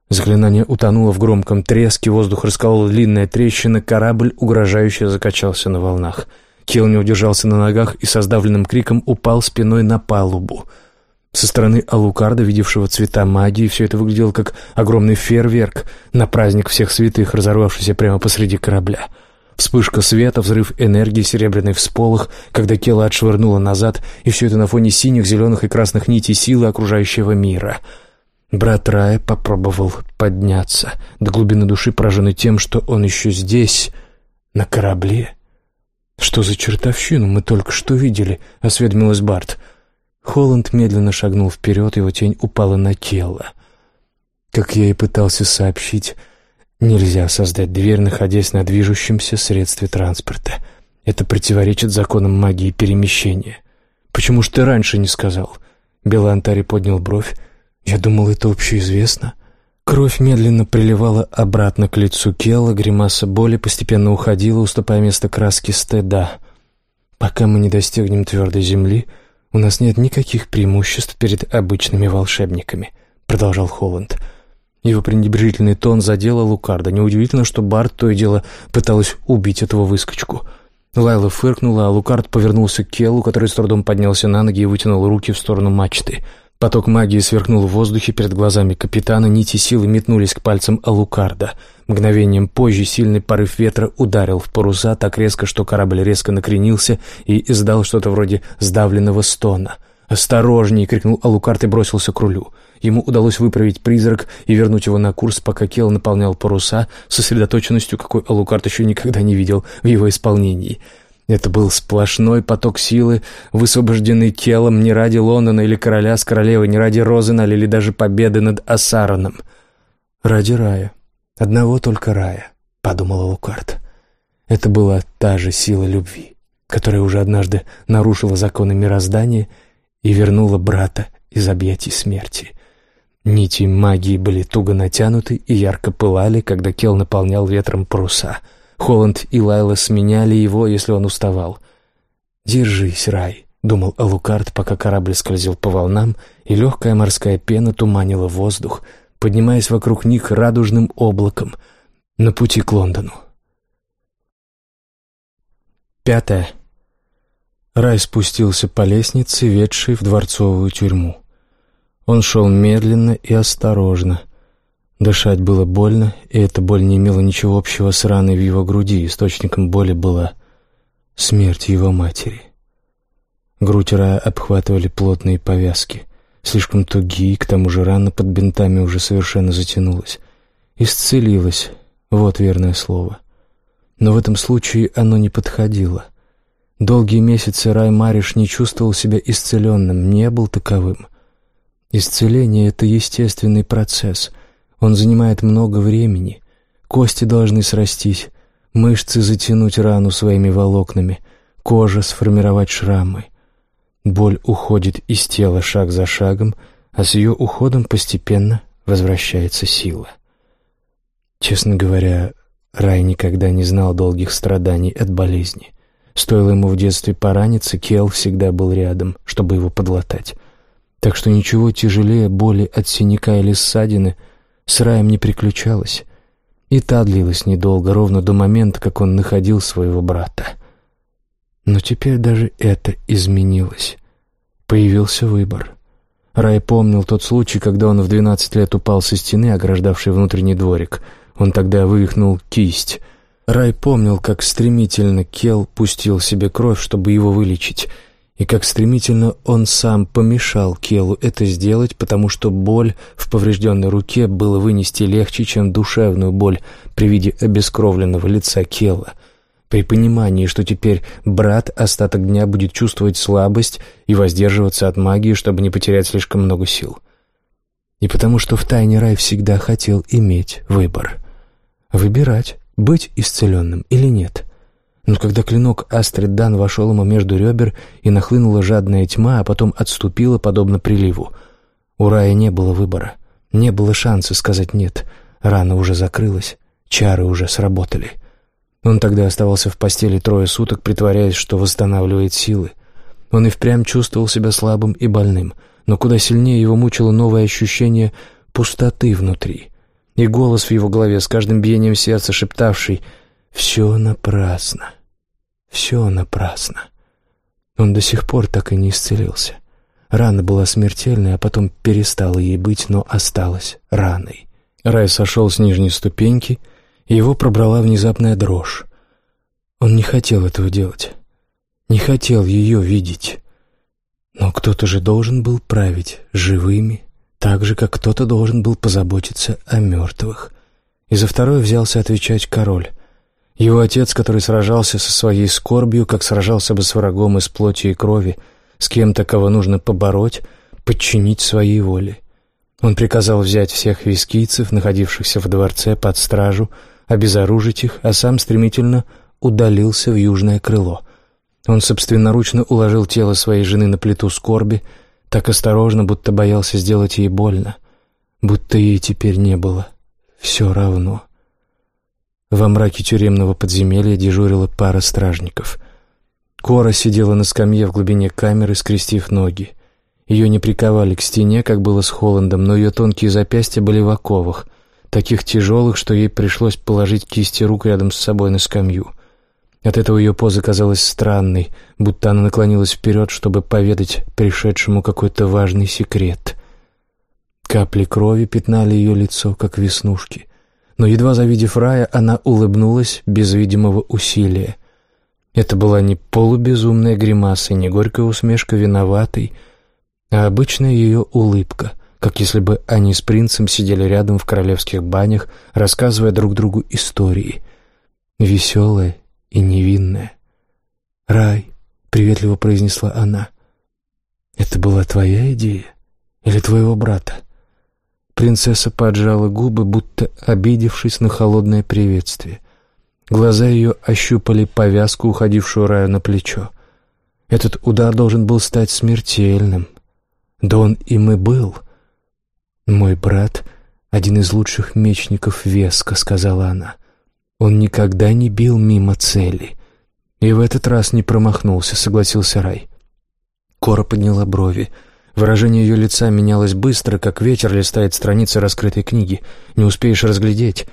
Заклинание утонуло в громком треске, воздух расколол длинная трещина, корабль угрожающе закачался на волнах. Кел не удержался на ногах и со сдавленным криком упал спиной на палубу. Со стороны Алукарда, видевшего цвета магии, все это выглядело как огромный фейерверк на праздник всех святых, разорвавшийся прямо посреди корабля. Вспышка света, взрыв энергии, серебряный всполох, когда тело отшвырнуло назад, и все это на фоне синих, зеленых и красных нитей силы окружающего мира. Брат Рая попробовал подняться, до глубины души пораженный тем, что он еще здесь, на корабле. «Что за чертовщину мы только что видели?» — осведомилась Барт. Холланд медленно шагнул вперед, его тень упала на тело. Как я и пытался сообщить, нельзя создать дверь, находясь на движущемся средстве транспорта. Это противоречит законам магии перемещения. Почему ж ты раньше не сказал? Белантари поднял бровь. Я думал, это общеизвестно. Кровь медленно приливала обратно к лицу Келла, гримаса боли постепенно уходила, уступая место краске стыда. «Пока мы не достигнем твердой земли, у нас нет никаких преимуществ перед обычными волшебниками», — продолжал Холланд. Его пренебрежительный тон задел Лукарда. Неудивительно, что Барт то и дело пыталась убить этого выскочку. Лайла фыркнула, а Лукард повернулся к Келлу, который с трудом поднялся на ноги и вытянул руки в сторону мачты — Поток магии сверкнул в воздухе перед глазами капитана, нити силы метнулись к пальцам Алукарда. Мгновением позже сильный порыв ветра ударил в паруса так резко, что корабль резко накренился и издал что-то вроде сдавленного стона. «Осторожней!» — крикнул Алукард и бросился к рулю. Ему удалось выправить призрак и вернуть его на курс, пока Кел наполнял паруса сосредоточенностью, какой Алукард еще никогда не видел в его исполнении — это был сплошной поток силы, высвобожденный телом не ради Лондона или короля с королевой, не ради Розенали или даже победы над Асароном. Ради рая. Одного только рая, — подумала Лукард. Это была та же сила любви, которая уже однажды нарушила законы мироздания и вернула брата из объятий смерти. Нити магии были туго натянуты и ярко пылали, когда Кел наполнял ветром паруса — Холланд и Лайла сменяли его, если он уставал. «Держись, рай», — думал Алукард, пока корабль скользил по волнам, и легкая морская пена туманила воздух, поднимаясь вокруг них радужным облаком на пути к Лондону. Пятое. Рай спустился по лестнице, ведшей в дворцовую тюрьму. Он шел медленно и осторожно, Дышать было больно, и эта боль не имела ничего общего с раной в его груди. Источником боли была смерть его матери. Грудь Рая обхватывали плотные повязки, слишком тугие, к тому же рана под бинтами уже совершенно затянулась. Исцелилась, вот верное слово. Но в этом случае оно не подходило. Долгие месяцы Рай Мариш не чувствовал себя исцеленным, не был таковым. Исцеление — это естественный процесс — он занимает много времени. Кости должны срастись, мышцы затянуть рану своими волокнами, кожа сформировать шрамы. Боль уходит из тела шаг за шагом, а с ее уходом постепенно возвращается сила. Честно говоря, Рай никогда не знал долгих страданий от болезни. Стоило ему в детстве пораниться, Кел всегда был рядом, чтобы его подлатать. Так что ничего тяжелее боли от синяка или ссадины — с раем не приключалась. И та длилась недолго, ровно до момента, как он находил своего брата. Но теперь даже это изменилось. Появился выбор. Рай помнил тот случай, когда он в двенадцать лет упал со стены, ограждавшей внутренний дворик. Он тогда вывихнул кисть. Рай помнил, как стремительно Кел пустил себе кровь, чтобы его вылечить — и как стремительно он сам помешал Келу это сделать, потому что боль в поврежденной руке было вынести легче, чем душевную боль при виде обескровленного лица Кела. При понимании, что теперь брат остаток дня будет чувствовать слабость и воздерживаться от магии, чтобы не потерять слишком много сил. И потому что в тайне рай всегда хотел иметь выбор. Выбирать, быть исцеленным или нет — но когда клинок Астрид Дан вошел ему между ребер и нахлынула жадная тьма, а потом отступила, подобно приливу, у Рая не было выбора, не было шанса сказать «нет». Рана уже закрылась, чары уже сработали. Он тогда оставался в постели трое суток, притворяясь, что восстанавливает силы. Он и впрямь чувствовал себя слабым и больным, но куда сильнее его мучило новое ощущение пустоты внутри. И голос в его голове с каждым биением сердца шептавший — все напрасно. Все напрасно. Он до сих пор так и не исцелился. Рана была смертельной, а потом перестала ей быть, но осталась раной. Рай сошел с нижней ступеньки, и его пробрала внезапная дрожь. Он не хотел этого делать, не хотел ее видеть. Но кто-то же должен был править живыми, так же, как кто-то должен был позаботиться о мертвых. И за второе взялся отвечать король. Его отец, который сражался со своей скорбью, как сражался бы с врагом из плоти и крови, с кем-то, кого нужно побороть, подчинить своей воле. Он приказал взять всех вискийцев, находившихся в дворце, под стражу, обезоружить их, а сам стремительно удалился в южное крыло. Он собственноручно уложил тело своей жены на плиту скорби, так осторожно, будто боялся сделать ей больно, будто ей теперь не было все равно. Во мраке тюремного подземелья дежурила пара стражников. Кора сидела на скамье в глубине камеры, скрестив ноги. Ее не приковали к стене, как было с Холландом, но ее тонкие запястья были в оковах, таких тяжелых, что ей пришлось положить кисти рук рядом с собой на скамью. От этого ее поза казалась странной, будто она наклонилась вперед, чтобы поведать пришедшему какой-то важный секрет. Капли крови пятнали ее лицо, как веснушки но, едва завидев рая, она улыбнулась без видимого усилия. Это была не полубезумная гримаса, не горькая усмешка виноватой, а обычная ее улыбка, как если бы они с принцем сидели рядом в королевских банях, рассказывая друг другу истории. Веселая и невинная. «Рай», — приветливо произнесла она, — «это была твоя идея или твоего брата?» Принцесса поджала губы, будто обидевшись на холодное приветствие. Глаза ее ощупали повязку, уходившую Раю на плечо. Этот удар должен был стать смертельным. Да он им и был. «Мой брат — один из лучших мечников Веска», — сказала она. «Он никогда не бил мимо цели». «И в этот раз не промахнулся», — согласился Рай. Кора подняла брови. Выражение ее лица менялось быстро, как ветер листает страницы раскрытой книги. Не успеешь разглядеть.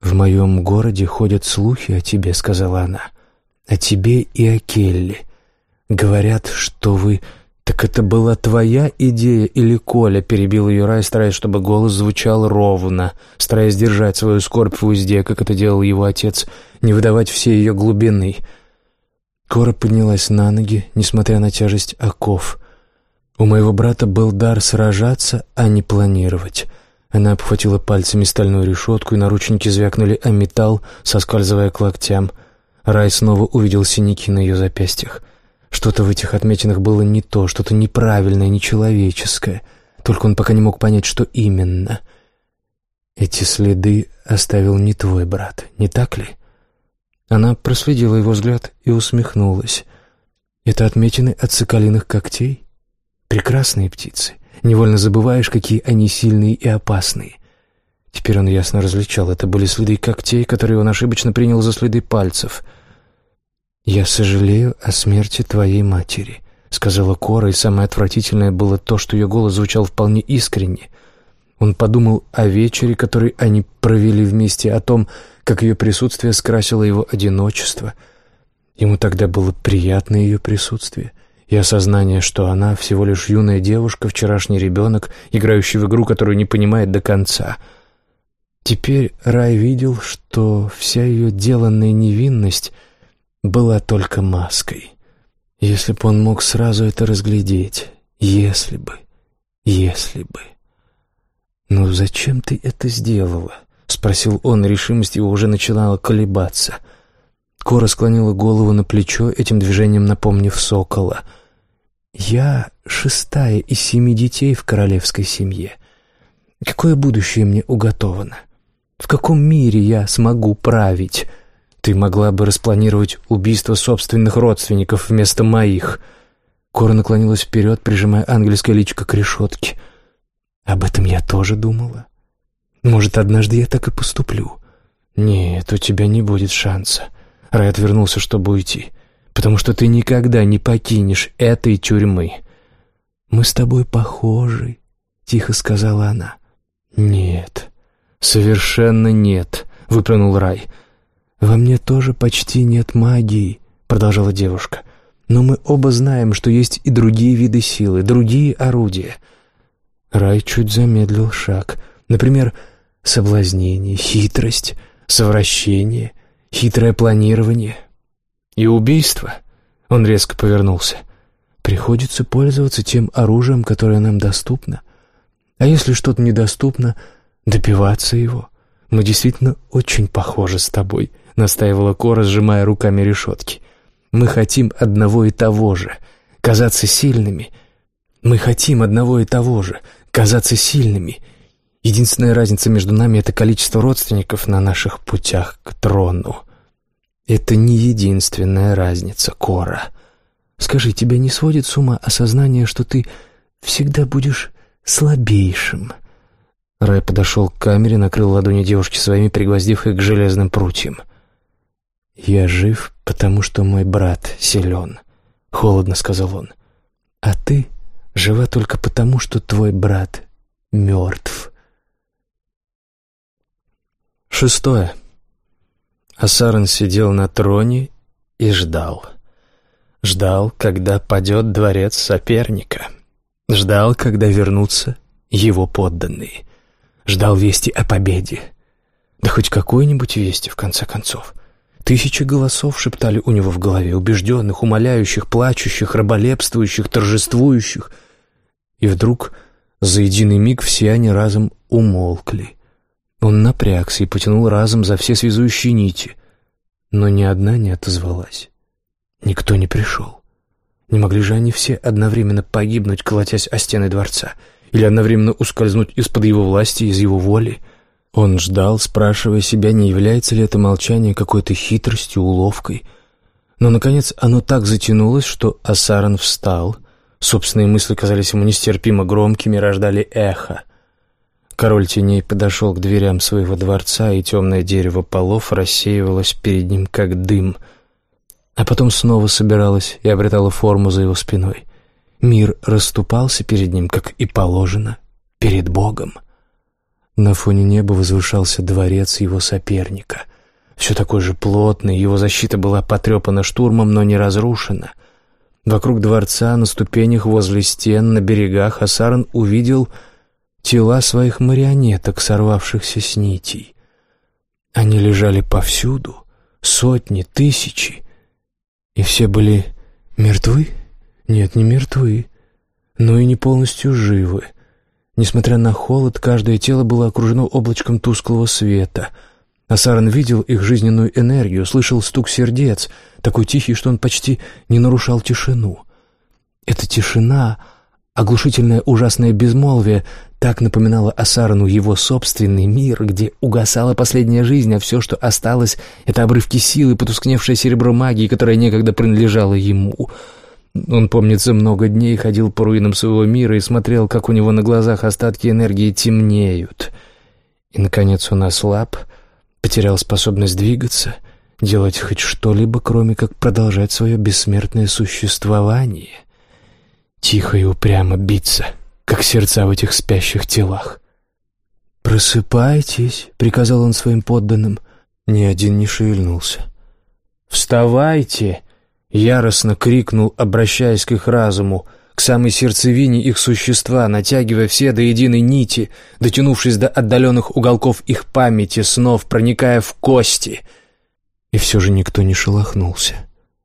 «В моем городе ходят слухи о тебе», — сказала она. «О тебе и о Келли. Говорят, что вы...» «Так это была твоя идея или Коля?» — перебил ее Рай, стараясь, чтобы голос звучал ровно, стараясь держать свою скорбь в узде, как это делал его отец, не выдавать все ее глубины. Кора поднялась на ноги, несмотря на тяжесть оков. У моего брата был дар сражаться, а не планировать. Она обхватила пальцами стальную решетку, и наручники звякнули о металл, соскальзывая к локтям. Рай снова увидел синяки на ее запястьях. Что-то в этих отметинах было не то, что-то неправильное, нечеловеческое. Только он пока не мог понять, что именно. Эти следы оставил не твой брат, не так ли? Она проследила его взгляд и усмехнулась. Это отметины от соколиных когтей? Прекрасные птицы. Невольно забываешь, какие они сильные и опасные. Теперь он ясно различал. Это были следы когтей, которые он ошибочно принял за следы пальцев. «Я сожалею о смерти твоей матери», — сказала Кора, и самое отвратительное было то, что ее голос звучал вполне искренне. Он подумал о вечере, который они провели вместе, о том, как ее присутствие скрасило его одиночество. Ему тогда было приятно ее присутствие — и осознание, что она всего лишь юная девушка, вчерашний ребенок, играющий в игру, которую не понимает до конца. Теперь Рай видел, что вся ее деланная невинность была только маской. Если бы он мог сразу это разглядеть, если бы, если бы. «Ну зачем ты это сделала?» — спросил он, решимость его уже начинала колебаться. Кора склонила голову на плечо, этим движением напомнив сокола — я шестая из семи детей в королевской семье. Какое будущее мне уготовано? В каком мире я смогу править? Ты могла бы распланировать убийство собственных родственников вместо моих. Кора наклонилась вперед, прижимая ангельское личико к решетке. Об этом я тоже думала. Может, однажды я так и поступлю. Нет, у тебя не будет шанса. Рай отвернулся, чтобы уйти потому что ты никогда не покинешь этой тюрьмы. Мы с тобой похожи, тихо сказала она. Нет, совершенно нет, выплюнул Рай. Во мне тоже почти нет магии, продолжала девушка. Но мы оба знаем, что есть и другие виды силы, другие орудия. Рай чуть замедлил шаг. Например, соблазнение, хитрость, совращение, хитрое планирование — и убийство. Он резко повернулся. Приходится пользоваться тем оружием, которое нам доступно. А если что-то недоступно, добиваться его. Мы действительно очень похожи с тобой, настаивала Кора, сжимая руками решетки. Мы хотим одного и того же — казаться сильными. Мы хотим одного и того же — казаться сильными. Единственная разница между нами — это количество родственников на наших путях к трону. Это не единственная разница, Кора. Скажи, тебя не сводит с ума осознание, что ты всегда будешь слабейшим?» Рай подошел к камере, накрыл ладони девушки своими, пригвоздив их к железным прутьям. «Я жив, потому что мой брат силен», — холодно сказал он. «А ты жива только потому, что твой брат мертв». Шестое. Асаран сидел на троне и ждал. Ждал, когда падет дворец соперника. Ждал, когда вернутся его подданные. Ждал вести о победе. Да хоть какой-нибудь вести, в конце концов. Тысячи голосов шептали у него в голове, убежденных, умоляющих, плачущих, раболепствующих, торжествующих. И вдруг за единый миг все они разом умолкли. Он напрягся и потянул разом за все связующие нити, но ни одна не отозвалась. Никто не пришел. Не могли же они все одновременно погибнуть, колотясь о стены дворца, или одновременно ускользнуть из-под его власти, из его воли — он ждал, спрашивая себя, не является ли это молчание какой-то хитростью, уловкой. Но, наконец, оно так затянулось, что Асаран встал. Собственные мысли казались ему нестерпимо громкими, рождали эхо. Король теней подошел к дверям своего дворца, и темное дерево полов рассеивалось перед ним, как дым. А потом снова собиралось и обретало форму за его спиной. Мир расступался перед ним, как и положено, перед Богом. На фоне неба возвышался дворец его соперника. Все такой же плотный, его защита была потрепана штурмом, но не разрушена. Вокруг дворца, на ступенях, возле стен, на берегах Асаран увидел тела своих марионеток, сорвавшихся с нитей. Они лежали повсюду, сотни, тысячи, и все были мертвы? Нет, не мертвы, но и не полностью живы — Несмотря на холод, каждое тело было окружено облачком тусклого света. А Саран видел их жизненную энергию, слышал стук сердец, такой тихий, что он почти не нарушал тишину. Эта тишина, оглушительное ужасное безмолвие, так напоминало Асарану его собственный мир, где угасала последняя жизнь, а все, что осталось, — это обрывки силы, потускневшее серебро магии, которое некогда принадлежало ему — он, помнится, много дней ходил по руинам своего мира и смотрел, как у него на глазах остатки энергии темнеют. И, наконец, он ослаб, потерял способность двигаться, делать хоть что-либо, кроме как продолжать свое бессмертное существование. Тихо и упрямо биться, как сердца в этих спящих телах. «Просыпайтесь», — приказал он своим подданным. Ни один не шевельнулся. «Вставайте!» Яростно крикнул, обращаясь к их разуму, к самой сердцевине их существа, натягивая все до единой нити, дотянувшись до отдаленных уголков их памяти, снов, проникая в кости. И все же никто не шелохнулся.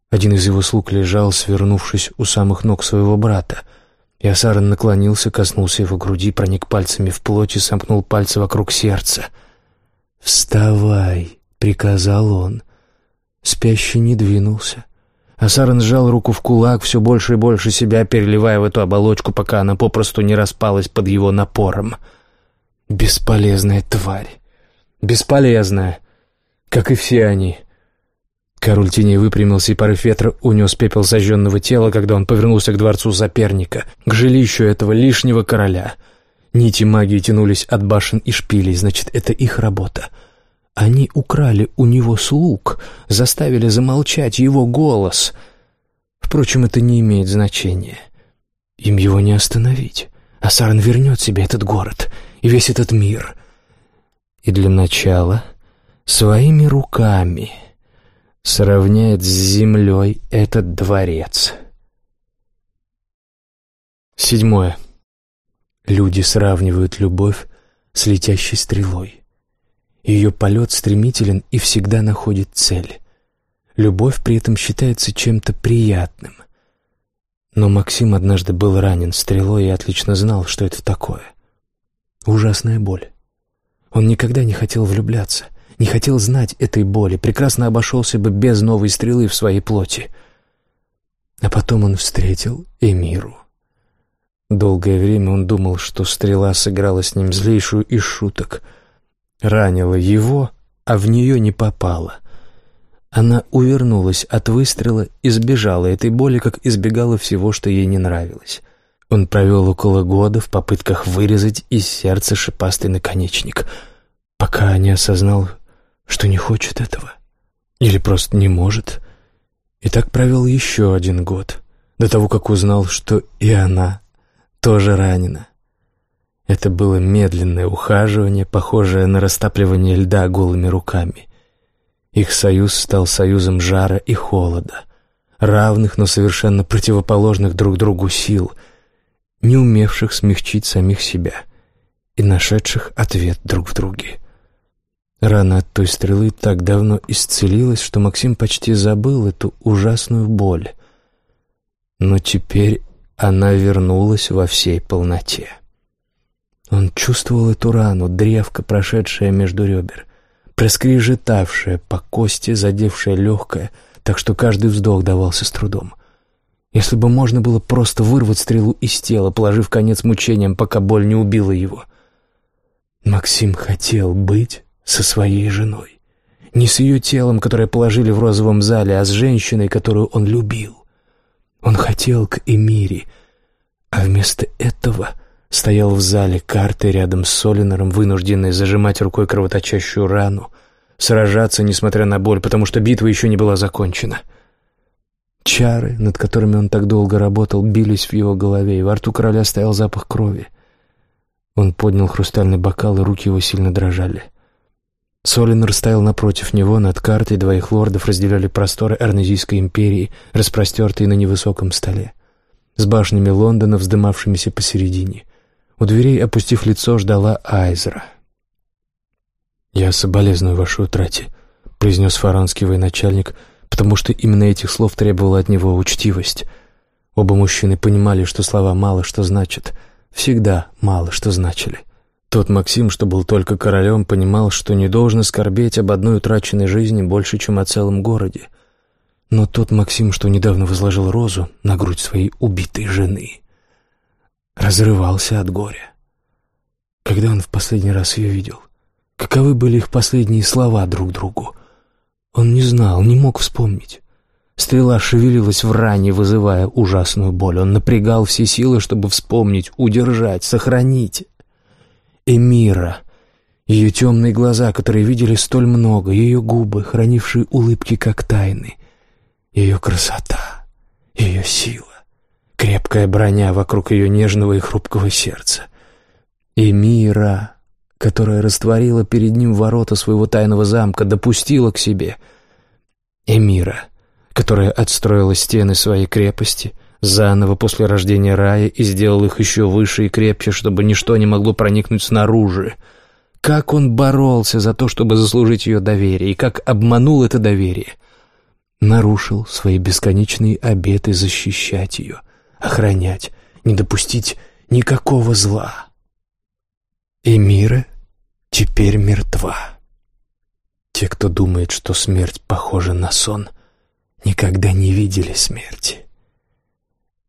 Один из его слуг лежал, свернувшись у самых ног своего брата. И Асаран наклонился, коснулся его груди, проник пальцами в плоть и сомкнул пальцы вокруг сердца. «Вставай!» — приказал он. Спящий не двинулся. Асаран сжал руку в кулак, все больше и больше себя переливая в эту оболочку, пока она попросту не распалась под его напором. Бесполезная тварь. Бесполезная. Как и все они. Король теней выпрямился, и порыв ветра унес пепел зажженного тела, когда он повернулся к дворцу соперника, к жилищу этого лишнего короля. Нити магии тянулись от башен и шпилей, значит, это их работа — они украли у него слуг, заставили замолчать его голос. Впрочем, это не имеет значения. Им его не остановить. Асарн вернет себе этот город и весь этот мир. И для начала своими руками сравняет с землей этот дворец. Седьмое. Люди сравнивают любовь с летящей стрелой. Ее полет стремителен и всегда находит цель. Любовь при этом считается чем-то приятным. Но Максим однажды был ранен стрелой и отлично знал, что это такое. Ужасная боль. Он никогда не хотел влюбляться, не хотел знать этой боли, прекрасно обошелся бы без новой стрелы в своей плоти. А потом он встретил Эмиру. Долгое время он думал, что стрела сыграла с ним злейшую из шуток. Ранила его, а в нее не попала. Она увернулась от выстрела, избежала этой боли, как избегала всего, что ей не нравилось. Он провел около года в попытках вырезать из сердца шипастый наконечник, пока не осознал, что не хочет этого. Или просто не может. И так провел еще один год, до того, как узнал, что и она тоже ранена. Это было медленное ухаживание, похожее на растапливание льда голыми руками. Их союз стал союзом жара и холода, равных, но совершенно противоположных друг другу сил, не умевших смягчить самих себя и нашедших ответ друг в друге. Рана от той стрелы так давно исцелилась, что Максим почти забыл эту ужасную боль. Но теперь она вернулась во всей полноте. Он чувствовал эту рану, древко, прошедшее между ребер, проскрежетавшее по кости, задевшее легкое, так что каждый вздох давался с трудом. Если бы можно было просто вырвать стрелу из тела, положив конец мучениям, пока боль не убила его. Максим хотел быть со своей женой. Не с ее телом, которое положили в розовом зале, а с женщиной, которую он любил. Он хотел к Эмире, а вместо этого стоял в зале карты рядом с Солинером, вынужденный зажимать рукой кровоточащую рану, сражаться, несмотря на боль, потому что битва еще не была закончена. Чары, над которыми он так долго работал, бились в его голове, и во рту короля стоял запах крови. Он поднял хрустальный бокал, и руки его сильно дрожали. Солинор стоял напротив него, над картой двоих лордов разделяли просторы Арнезийской империи, распростертые на невысоком столе, с башнями Лондона, вздымавшимися посередине. У дверей, опустив лицо, ждала Айзра. «Я соболезную вашей утрате», — произнес фаранский военачальник, потому что именно этих слов требовала от него учтивость. Оба мужчины понимали, что слова мало что значат, всегда мало что значили. Тот Максим, что был только королем, понимал, что не должен скорбеть об одной утраченной жизни больше, чем о целом городе. Но тот Максим, что недавно возложил розу на грудь своей убитой жены, разрывался от горя. Когда он в последний раз ее видел? Каковы были их последние слова друг другу? Он не знал, не мог вспомнить. Стрела шевелилась в ране, вызывая ужасную боль. Он напрягал все силы, чтобы вспомнить, удержать, сохранить. Эмира. Ее темные глаза, которые видели столь много, ее губы, хранившие улыбки как тайны. Ее красота, ее сила, крепкая броня вокруг ее нежного и хрупкого сердца. Эмира, которая растворила перед ним ворота своего тайного замка, допустила к себе. Эмира, которая отстроила стены своей крепости — заново после рождения рая и сделал их еще выше и крепче, чтобы ничто не могло проникнуть снаружи. Как он боролся за то, чтобы заслужить ее доверие, и как обманул это доверие. Нарушил свои бесконечные обеты защищать ее, охранять, не допустить никакого зла. И мира теперь мертва. Те, кто думает, что смерть похожа на сон, никогда не видели смерти.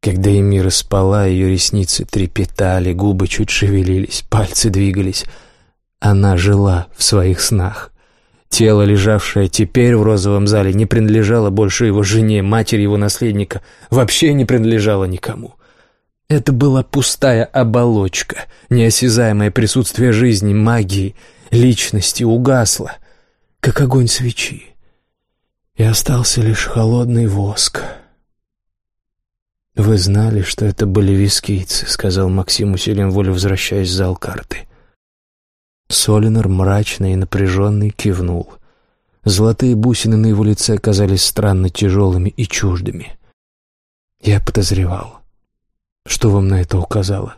Когда Эмира спала, ее ресницы трепетали, губы чуть шевелились, пальцы двигались. Она жила в своих снах. Тело, лежавшее теперь в розовом зале, не принадлежало больше его жене, матери его наследника, вообще не принадлежало никому. Это была пустая оболочка, неосязаемое присутствие жизни, магии, личности угасло, как огонь свечи. И остался лишь холодный воск — «Вы знали, что это были вискийцы», — сказал Максим усилием воли, возвращаясь в зал карты. Солинор, мрачный и напряженный, кивнул. Золотые бусины на его лице казались странно тяжелыми и чуждыми. «Я подозревал. Что вам на это указало?»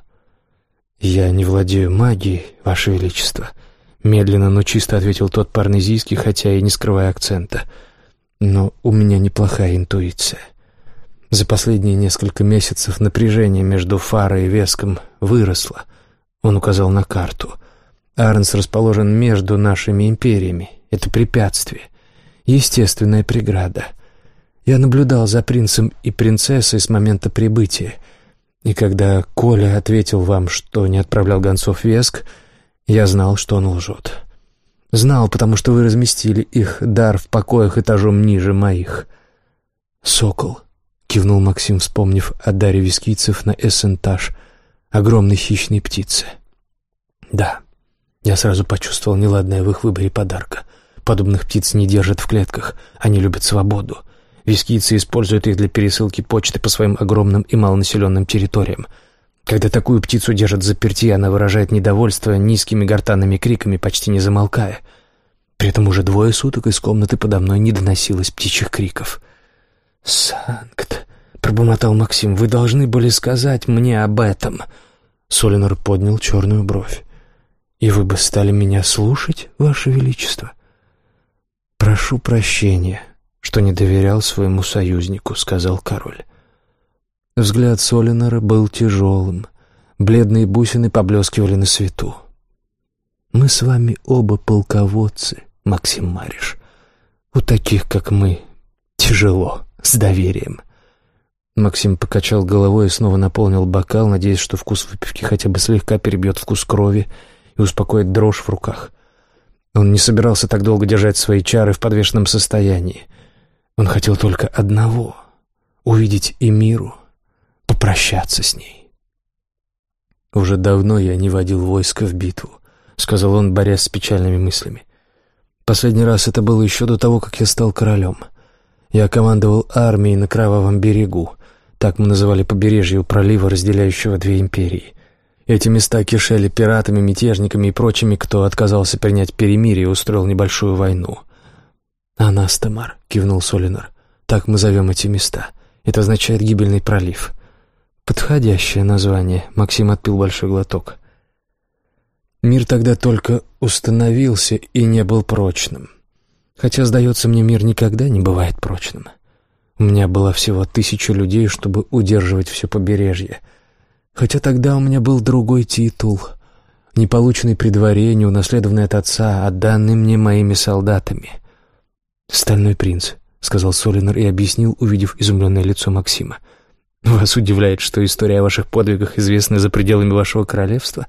«Я не владею магией, Ваше Величество», — медленно, но чисто ответил тот парнезийский, хотя и не скрывая акцента. «Но у меня неплохая интуиция». За последние несколько месяцев напряжение между Фарой и Веском выросло. Он указал на карту. Арнс расположен между нашими империями. Это препятствие. Естественная преграда. Я наблюдал за принцем и принцессой с момента прибытия. И когда Коля ответил вам, что не отправлял гонцов Веск, я знал, что он лжет. Знал, потому что вы разместили их дар в покоях этажом ниже моих. «Сокол», — кивнул Максим, вспомнив о даре вискийцев на эссентаж, огромной хищной птице. «Да, я сразу почувствовал неладное в их выборе подарка. Подобных птиц не держат в клетках, они любят свободу. Вискийцы используют их для пересылки почты по своим огромным и малонаселенным территориям. Когда такую птицу держат заперти, она выражает недовольство низкими гортанными криками, почти не замолкая. При этом уже двое суток из комнаты подо мной не доносилось птичьих криков. «Санкт!» — пробормотал Максим. «Вы должны были сказать мне об этом!» Солинор поднял черную бровь. «И вы бы стали меня слушать, Ваше Величество?» «Прошу прощения», что не доверял своему союзнику», — сказал король. Взгляд Солинора был тяжелым. Бледные бусины поблескивали на свету. «Мы с вами оба полководцы, Максим Мариш. У таких, как мы, тяжело, с доверием». Максим покачал головой и снова наполнил бокал, надеясь, что вкус выпивки хотя бы слегка перебьет вкус крови и успокоит дрожь в руках. Он не собирался так долго держать свои чары в подвешенном состоянии. Он хотел только одного — увидеть Эмиру, попрощаться с ней. «Уже давно я не водил войско в битву», — сказал он, борясь с печальными мыслями. «Последний раз это было еще до того, как я стал королем. Я командовал армией на Кровавом берегу, так мы называли побережье у пролива, разделяющего две империи. Эти места кишели пиратами, мятежниками и прочими, кто отказался принять перемирие и устроил небольшую войну. «Анастамар», — кивнул Солинар. «Так мы зовем эти места. Это означает гибельный пролив». «Подходящее название», — Максим отпил большой глоток. «Мир тогда только установился и не был прочным. Хотя, сдается мне, мир никогда не бывает прочным. У меня было всего тысяча людей, чтобы удерживать все побережье. Хотя тогда у меня был другой титул, не полученный при дворе, не унаследованный от отца, а данный мне моими солдатами». «Стальной принц», — сказал Солинер и объяснил, увидев изумленное лицо Максима. «Вас удивляет, что история о ваших подвигах известна за пределами вашего королевства?»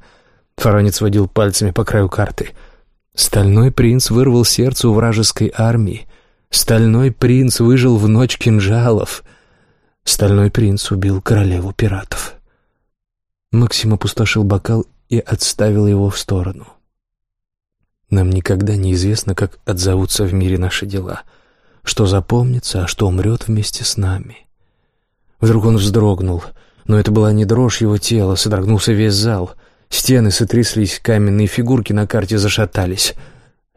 Фаронец водил пальцами по краю карты. «Стальной принц вырвал сердце у вражеской армии. Стальной принц выжил в ночь кинжалов. Стальной принц убил королеву пиратов». Максим опустошил бокал и отставил его в сторону. Нам никогда не известно, как отзовутся в мире наши дела, что запомнится, а что умрет вместе с нами. Вдруг он вздрогнул, но это была не дрожь его тела, содрогнулся весь зал. Стены сотряслись, каменные фигурки на карте зашатались.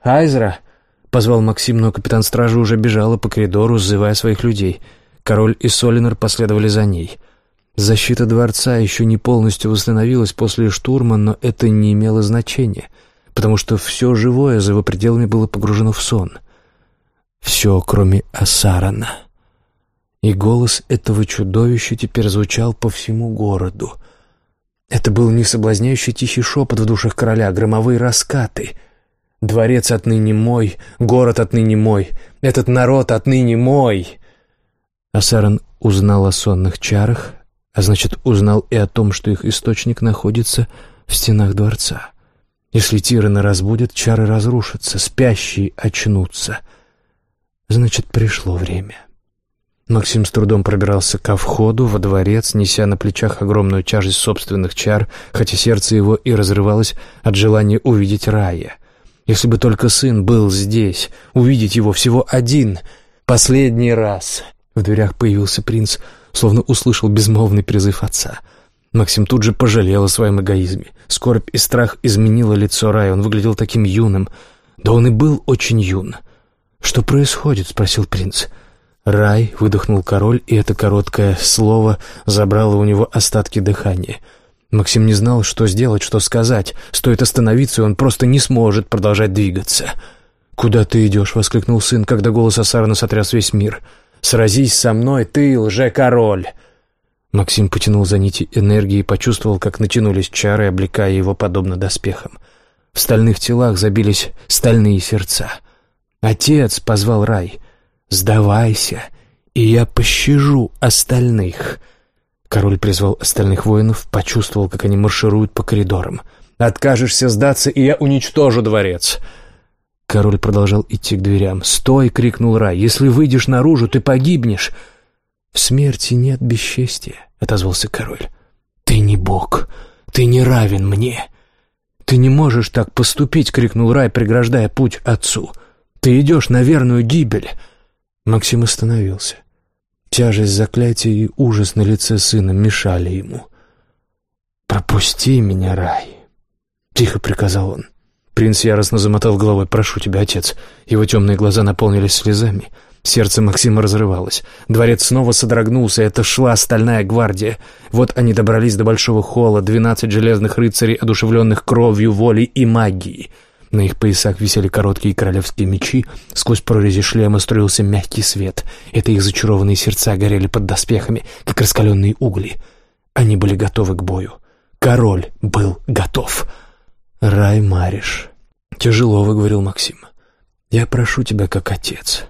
«Айзра!» — позвал Максим, но капитан стражи уже бежала по коридору, сзывая своих людей. Король и Солинер последовали за ней. Защита дворца еще не полностью восстановилась после штурма, но это не имело значения — потому что все живое за его пределами было погружено в сон. Все, кроме Асарана. И голос этого чудовища теперь звучал по всему городу. Это был не соблазняющий тихий шепот в душах короля, громовые раскаты. «Дворец отныне мой, город отныне мой, этот народ отныне мой!» Асаран узнал о сонных чарах, а значит, узнал и о том, что их источник находится в стенах дворца. Если тирана разбудят, чары разрушатся, спящие очнутся. Значит, пришло время. Максим с трудом пробирался ко входу во дворец, неся на плечах огромную тяжесть собственных чар, хотя сердце его и разрывалось от желания увидеть рая. Если бы только сын был здесь, увидеть его всего один, последний раз. В дверях появился принц, словно услышал безмолвный призыв отца — Максим тут же пожалел о своем эгоизме. Скорбь и страх изменило лицо Рая, он выглядел таким юным. Да он и был очень юн. «Что происходит?» — спросил принц. «Рай», — выдохнул король, и это короткое слово забрало у него остатки дыхания. Максим не знал, что сделать, что сказать. Стоит остановиться, и он просто не сможет продолжать двигаться. «Куда ты идешь?» — воскликнул сын, когда голос Асарна сотряс весь мир. «Сразись со мной, ты, лже-король!» Максим потянул за нити энергии и почувствовал, как натянулись чары, облекая его подобно доспехам. В стальных телах забились стальные сердца. «Отец!» — позвал Рай. «Сдавайся, и я пощажу остальных!» Король призвал остальных воинов, почувствовал, как они маршируют по коридорам. «Откажешься сдаться, и я уничтожу дворец!» Король продолжал идти к дверям. «Стой!» — крикнул Рай. «Если выйдешь наружу, ты погибнешь!» «В смерти нет бесчестия», — отозвался король. «Ты не бог. Ты не равен мне. Ты не можешь так поступить!» — крикнул Рай, преграждая путь отцу. «Ты идешь на верную гибель!» Максим остановился. Тяжесть заклятия и ужас на лице сына мешали ему. «Пропусти меня, Рай!» — тихо приказал он. Принц яростно замотал головой. «Прошу тебя, отец!» Его темные глаза наполнились слезами. Сердце Максима разрывалось. Дворец снова содрогнулся, это шла стальная гвардия. Вот они добрались до большого холла, двенадцать железных рыцарей, одушевленных кровью, волей и магией — на их поясах висели короткие королевские мечи, сквозь прорези шлема струился мягкий свет. Это их зачарованные сердца горели под доспехами, как раскаленные угли. Они были готовы к бою. Король был готов. «Рай Мариш», — тяжело выговорил Максим. «Я прошу тебя как отец,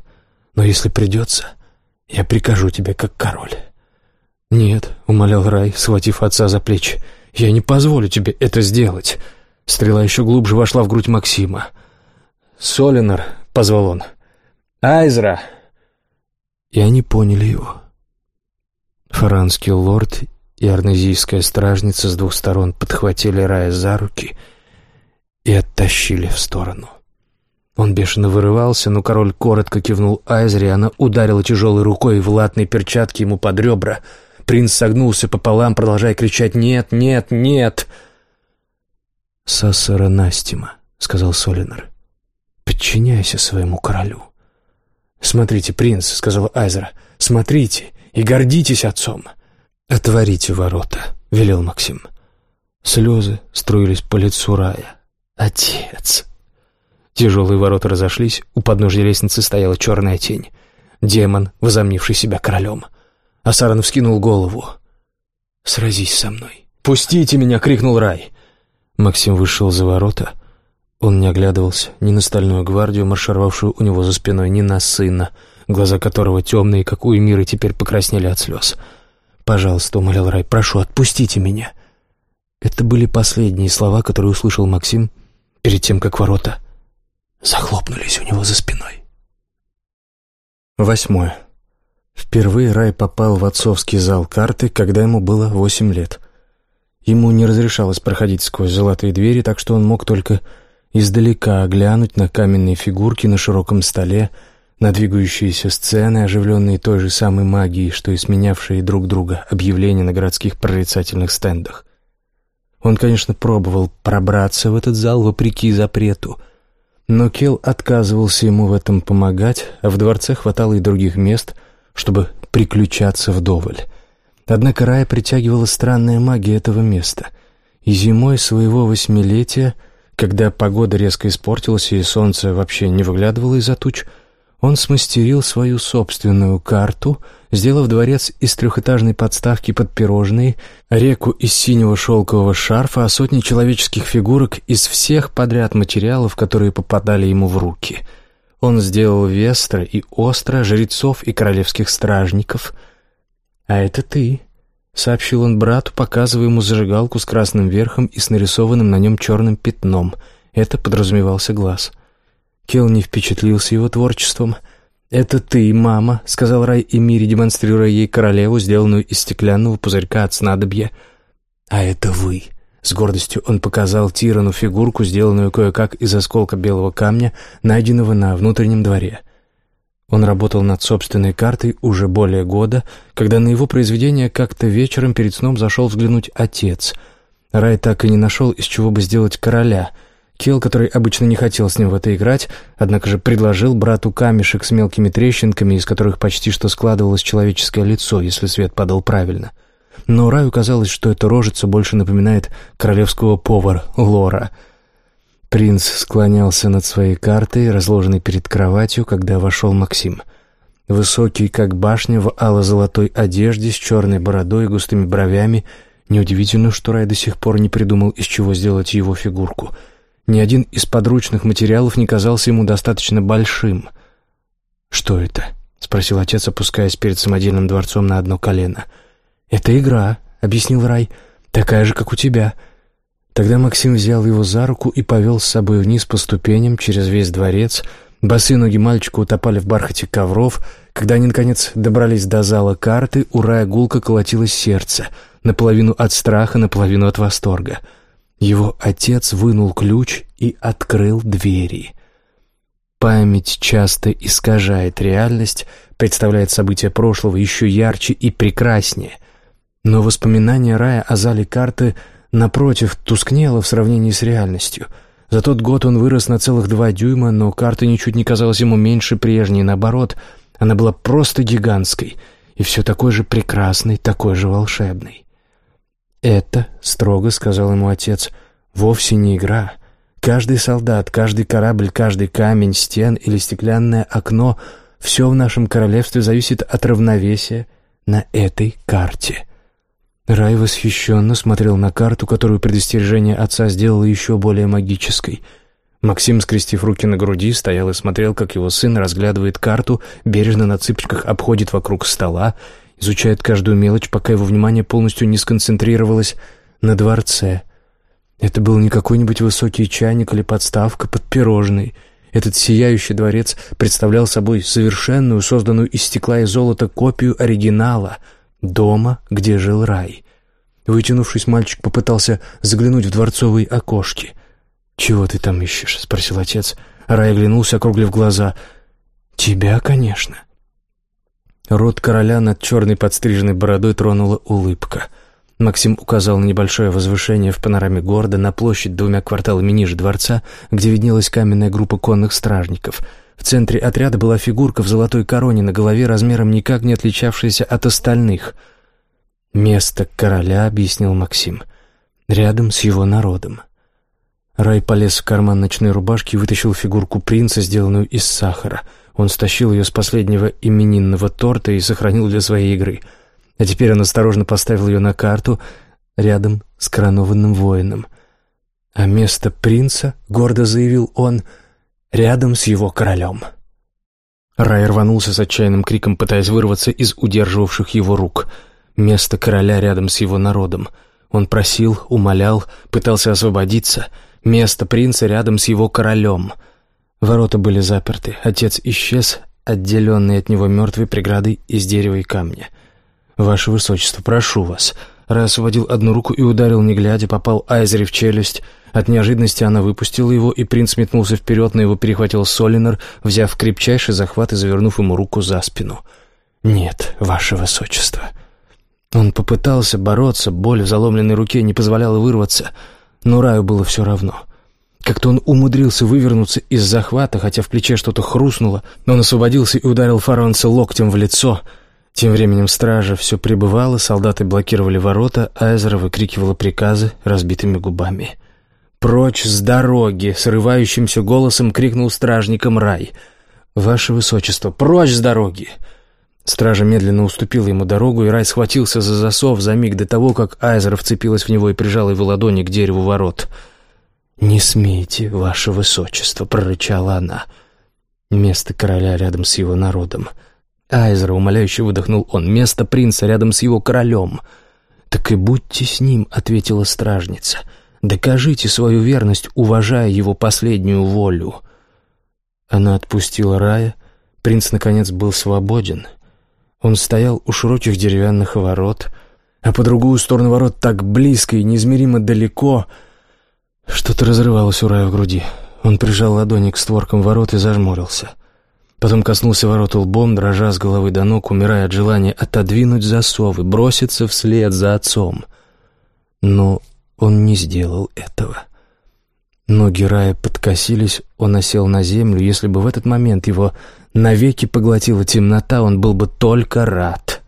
но если придется, я прикажу тебе как король». «Нет», — умолял Рай, схватив отца за плечи, — «я не позволю тебе это сделать». Стрела еще глубже вошла в грудь Максима. «Солинар», — позвал он. «Айзра!» И они поняли его. Фаранский лорд и арнезийская стражница с двух сторон подхватили Рая за руки и оттащили в сторону. Он бешено вырывался, но король коротко кивнул Айзре, и она ударила тяжелой рукой в латной перчатке ему под ребра. Принц согнулся пополам, продолжая кричать «Нет, нет, нет!» «Сассара Настима», — сказал Солинар. «Подчиняйся своему королю». «Смотрите, принц», — сказала Айзера, — «смотрите и гордитесь отцом». «Отворите ворота», — велел Максим. Слезы струились по лицу Рая. «Отец!» Тяжелые ворота разошлись, у подножья лестницы стояла черная тень. Демон, возомнивший себя королем. Асаран вскинул голову. «Сразись со мной!» «Пустите меня!» — крикнул Рай. Максим вышел за ворота. Он не оглядывался ни на стальную гвардию, маршировавшую у него за спиной, ни на сына, глаза которого темные, как у Эмиры, теперь покраснели от слез. «Пожалуйста», — умолял Рай, — «прошу, отпустите меня». Это были последние слова, которые услышал Максим перед тем, как ворота захлопнулись у него за спиной. Восьмое. Впервые Рай попал в отцовский зал карты, когда ему было восемь лет. Ему не разрешалось проходить сквозь золотые двери, так что он мог только издалека глянуть на каменные фигурки на широком столе, на двигающиеся сцены, оживленные той же самой магией, что и сменявшие друг друга объявления на городских прорицательных стендах. Он, конечно, пробовал пробраться в этот зал вопреки запрету, но Кел отказывался ему в этом помогать, а в дворце хватало и других мест, чтобы приключаться вдоволь. Однако рая притягивала странная магия этого места. И зимой своего восьмилетия, когда погода резко испортилась и солнце вообще не выглядывало из-за туч, он смастерил свою собственную карту, сделав дворец из трехэтажной подставки под пирожные, реку из синего шелкового шарфа, а сотни человеческих фигурок из всех подряд материалов, которые попадали ему в руки. Он сделал вестро и остро, жрецов и королевских стражников — «А это ты», — сообщил он брату, показывая ему зажигалку с красным верхом и с нарисованным на нем черным пятном. Это подразумевался глаз. Кел не впечатлился его творчеством. «Это ты, мама», — сказал Рай Эмири, демонстрируя ей королеву, сделанную из стеклянного пузырька от снадобья. «А это вы», — с гордостью он показал Тирану фигурку, сделанную кое-как из осколка белого камня, найденного на внутреннем дворе. Он работал над собственной картой уже более года, когда на его произведение как-то вечером перед сном зашел взглянуть отец. Рай так и не нашел, из чего бы сделать короля. Кел, который обычно не хотел с ним в это играть, однако же предложил брату камешек с мелкими трещинками, из которых почти что складывалось человеческое лицо, если свет падал правильно. Но Раю казалось, что эта рожица больше напоминает королевского повара Лора — Принц склонялся над своей картой, разложенной перед кроватью, когда вошел Максим. Высокий, как башня, в ало-золотой одежде, с черной бородой и густыми бровями. Неудивительно, что Рай до сих пор не придумал, из чего сделать его фигурку. Ни один из подручных материалов не казался ему достаточно большим. «Что это?» — спросил отец, опускаясь перед самодельным дворцом на одно колено. «Это игра», — объяснил Рай, — «такая же, как у тебя». Тогда Максим взял его за руку и повел с собой вниз по ступеням через весь дворец. Босые ноги мальчика утопали в бархате ковров. Когда они, наконец, добрались до зала карты, у Рая гулко колотилось сердце, наполовину от страха, наполовину от восторга. Его отец вынул ключ и открыл двери. Память часто искажает реальность, представляет события прошлого еще ярче и прекраснее. Но воспоминания Рая о зале карты – напротив, тускнело в сравнении с реальностью. За тот год он вырос на целых два дюйма, но карта ничуть не казалась ему меньше прежней, наоборот, она была просто гигантской и все такой же прекрасной, такой же волшебной. «Это, — строго сказал ему отец, — вовсе не игра. Каждый солдат, каждый корабль, каждый камень, стен или стеклянное окно — все в нашем королевстве зависит от равновесия на этой карте». Рай восхищенно смотрел на карту, которую предостережение отца сделало еще более магической. Максим, скрестив руки на груди, стоял и смотрел, как его сын разглядывает карту, бережно на цыпочках обходит вокруг стола, изучает каждую мелочь, пока его внимание полностью не сконцентрировалось на дворце. Это был не какой-нибудь высокий чайник или подставка под пирожный. Этот сияющий дворец представлял собой совершенную, созданную из стекла и золота копию оригинала — дома, где жил рай. Вытянувшись, мальчик попытался заглянуть в дворцовые окошки. «Чего ты там ищешь?» — спросил отец. Рай оглянулся, округлив глаза. «Тебя, конечно». Рот короля над черной подстриженной бородой тронула улыбка. Максим указал на небольшое возвышение в панораме города на площадь двумя кварталами ниже дворца, где виднелась каменная группа конных стражников — в центре отряда была фигурка в золотой короне на голове, размером никак не отличавшаяся от остальных. «Место короля», — объяснил Максим, — «рядом с его народом». Рай полез в карман ночной рубашки и вытащил фигурку принца, сделанную из сахара. Он стащил ее с последнего именинного торта и сохранил для своей игры. А теперь он осторожно поставил ее на карту рядом с коронованным воином. А место принца, гордо заявил он, — рядом с его королем. Рай рванулся с отчаянным криком, пытаясь вырваться из удерживавших его рук. Место короля рядом с его народом. Он просил, умолял, пытался освободиться. Место принца рядом с его королем. Ворота были заперты. Отец исчез, отделенный от него мертвой преградой из дерева и камня. «Ваше высочество, прошу вас». Рай освободил одну руку и ударил, не глядя, попал Айзери в челюсть — от неожиданности она выпустила его, и принц метнулся вперед, но его перехватил Солинер, взяв крепчайший захват и завернув ему руку за спину. «Нет, ваше высочество». Он попытался бороться, боль в заломленной руке не позволяла вырваться, но Раю было все равно. Как-то он умудрился вывернуться из захвата, хотя в плече что-то хрустнуло, но он освободился и ударил Фаронца локтем в лицо. Тем временем стража все пребывала, солдаты блокировали ворота, а Эзра выкрикивала приказы разбитыми губами. «Прочь с дороги!» — срывающимся голосом крикнул стражникам рай. «Ваше высочество, прочь с дороги!» Стража медленно уступила ему дорогу, и Рай схватился за засов за миг до того, как Айзер вцепилась в него и прижала его ладони к дереву ворот. «Не смейте, ваше высочество!» — прорычала она. Место короля рядом с его народом. Айзер, умоляюще выдохнул он, место принца рядом с его королем. «Так и будьте с ним», — ответила стражница. — Докажите свою верность, уважая его последнюю волю». Она отпустила Рая. Принц, наконец, был свободен. Он стоял у широких деревянных ворот, а по другую сторону ворот так близко и неизмеримо далеко... Что-то разрывалось у Рая в груди. Он прижал ладони к створкам ворот и зажмурился. Потом коснулся ворот лбом, дрожа с головы до ног, умирая от желания отодвинуть засовы, броситься вслед за отцом. Но он не сделал этого. Ноги Рая подкосились, он осел на землю. Если бы в этот момент его навеки поглотила темнота, он был бы только рад.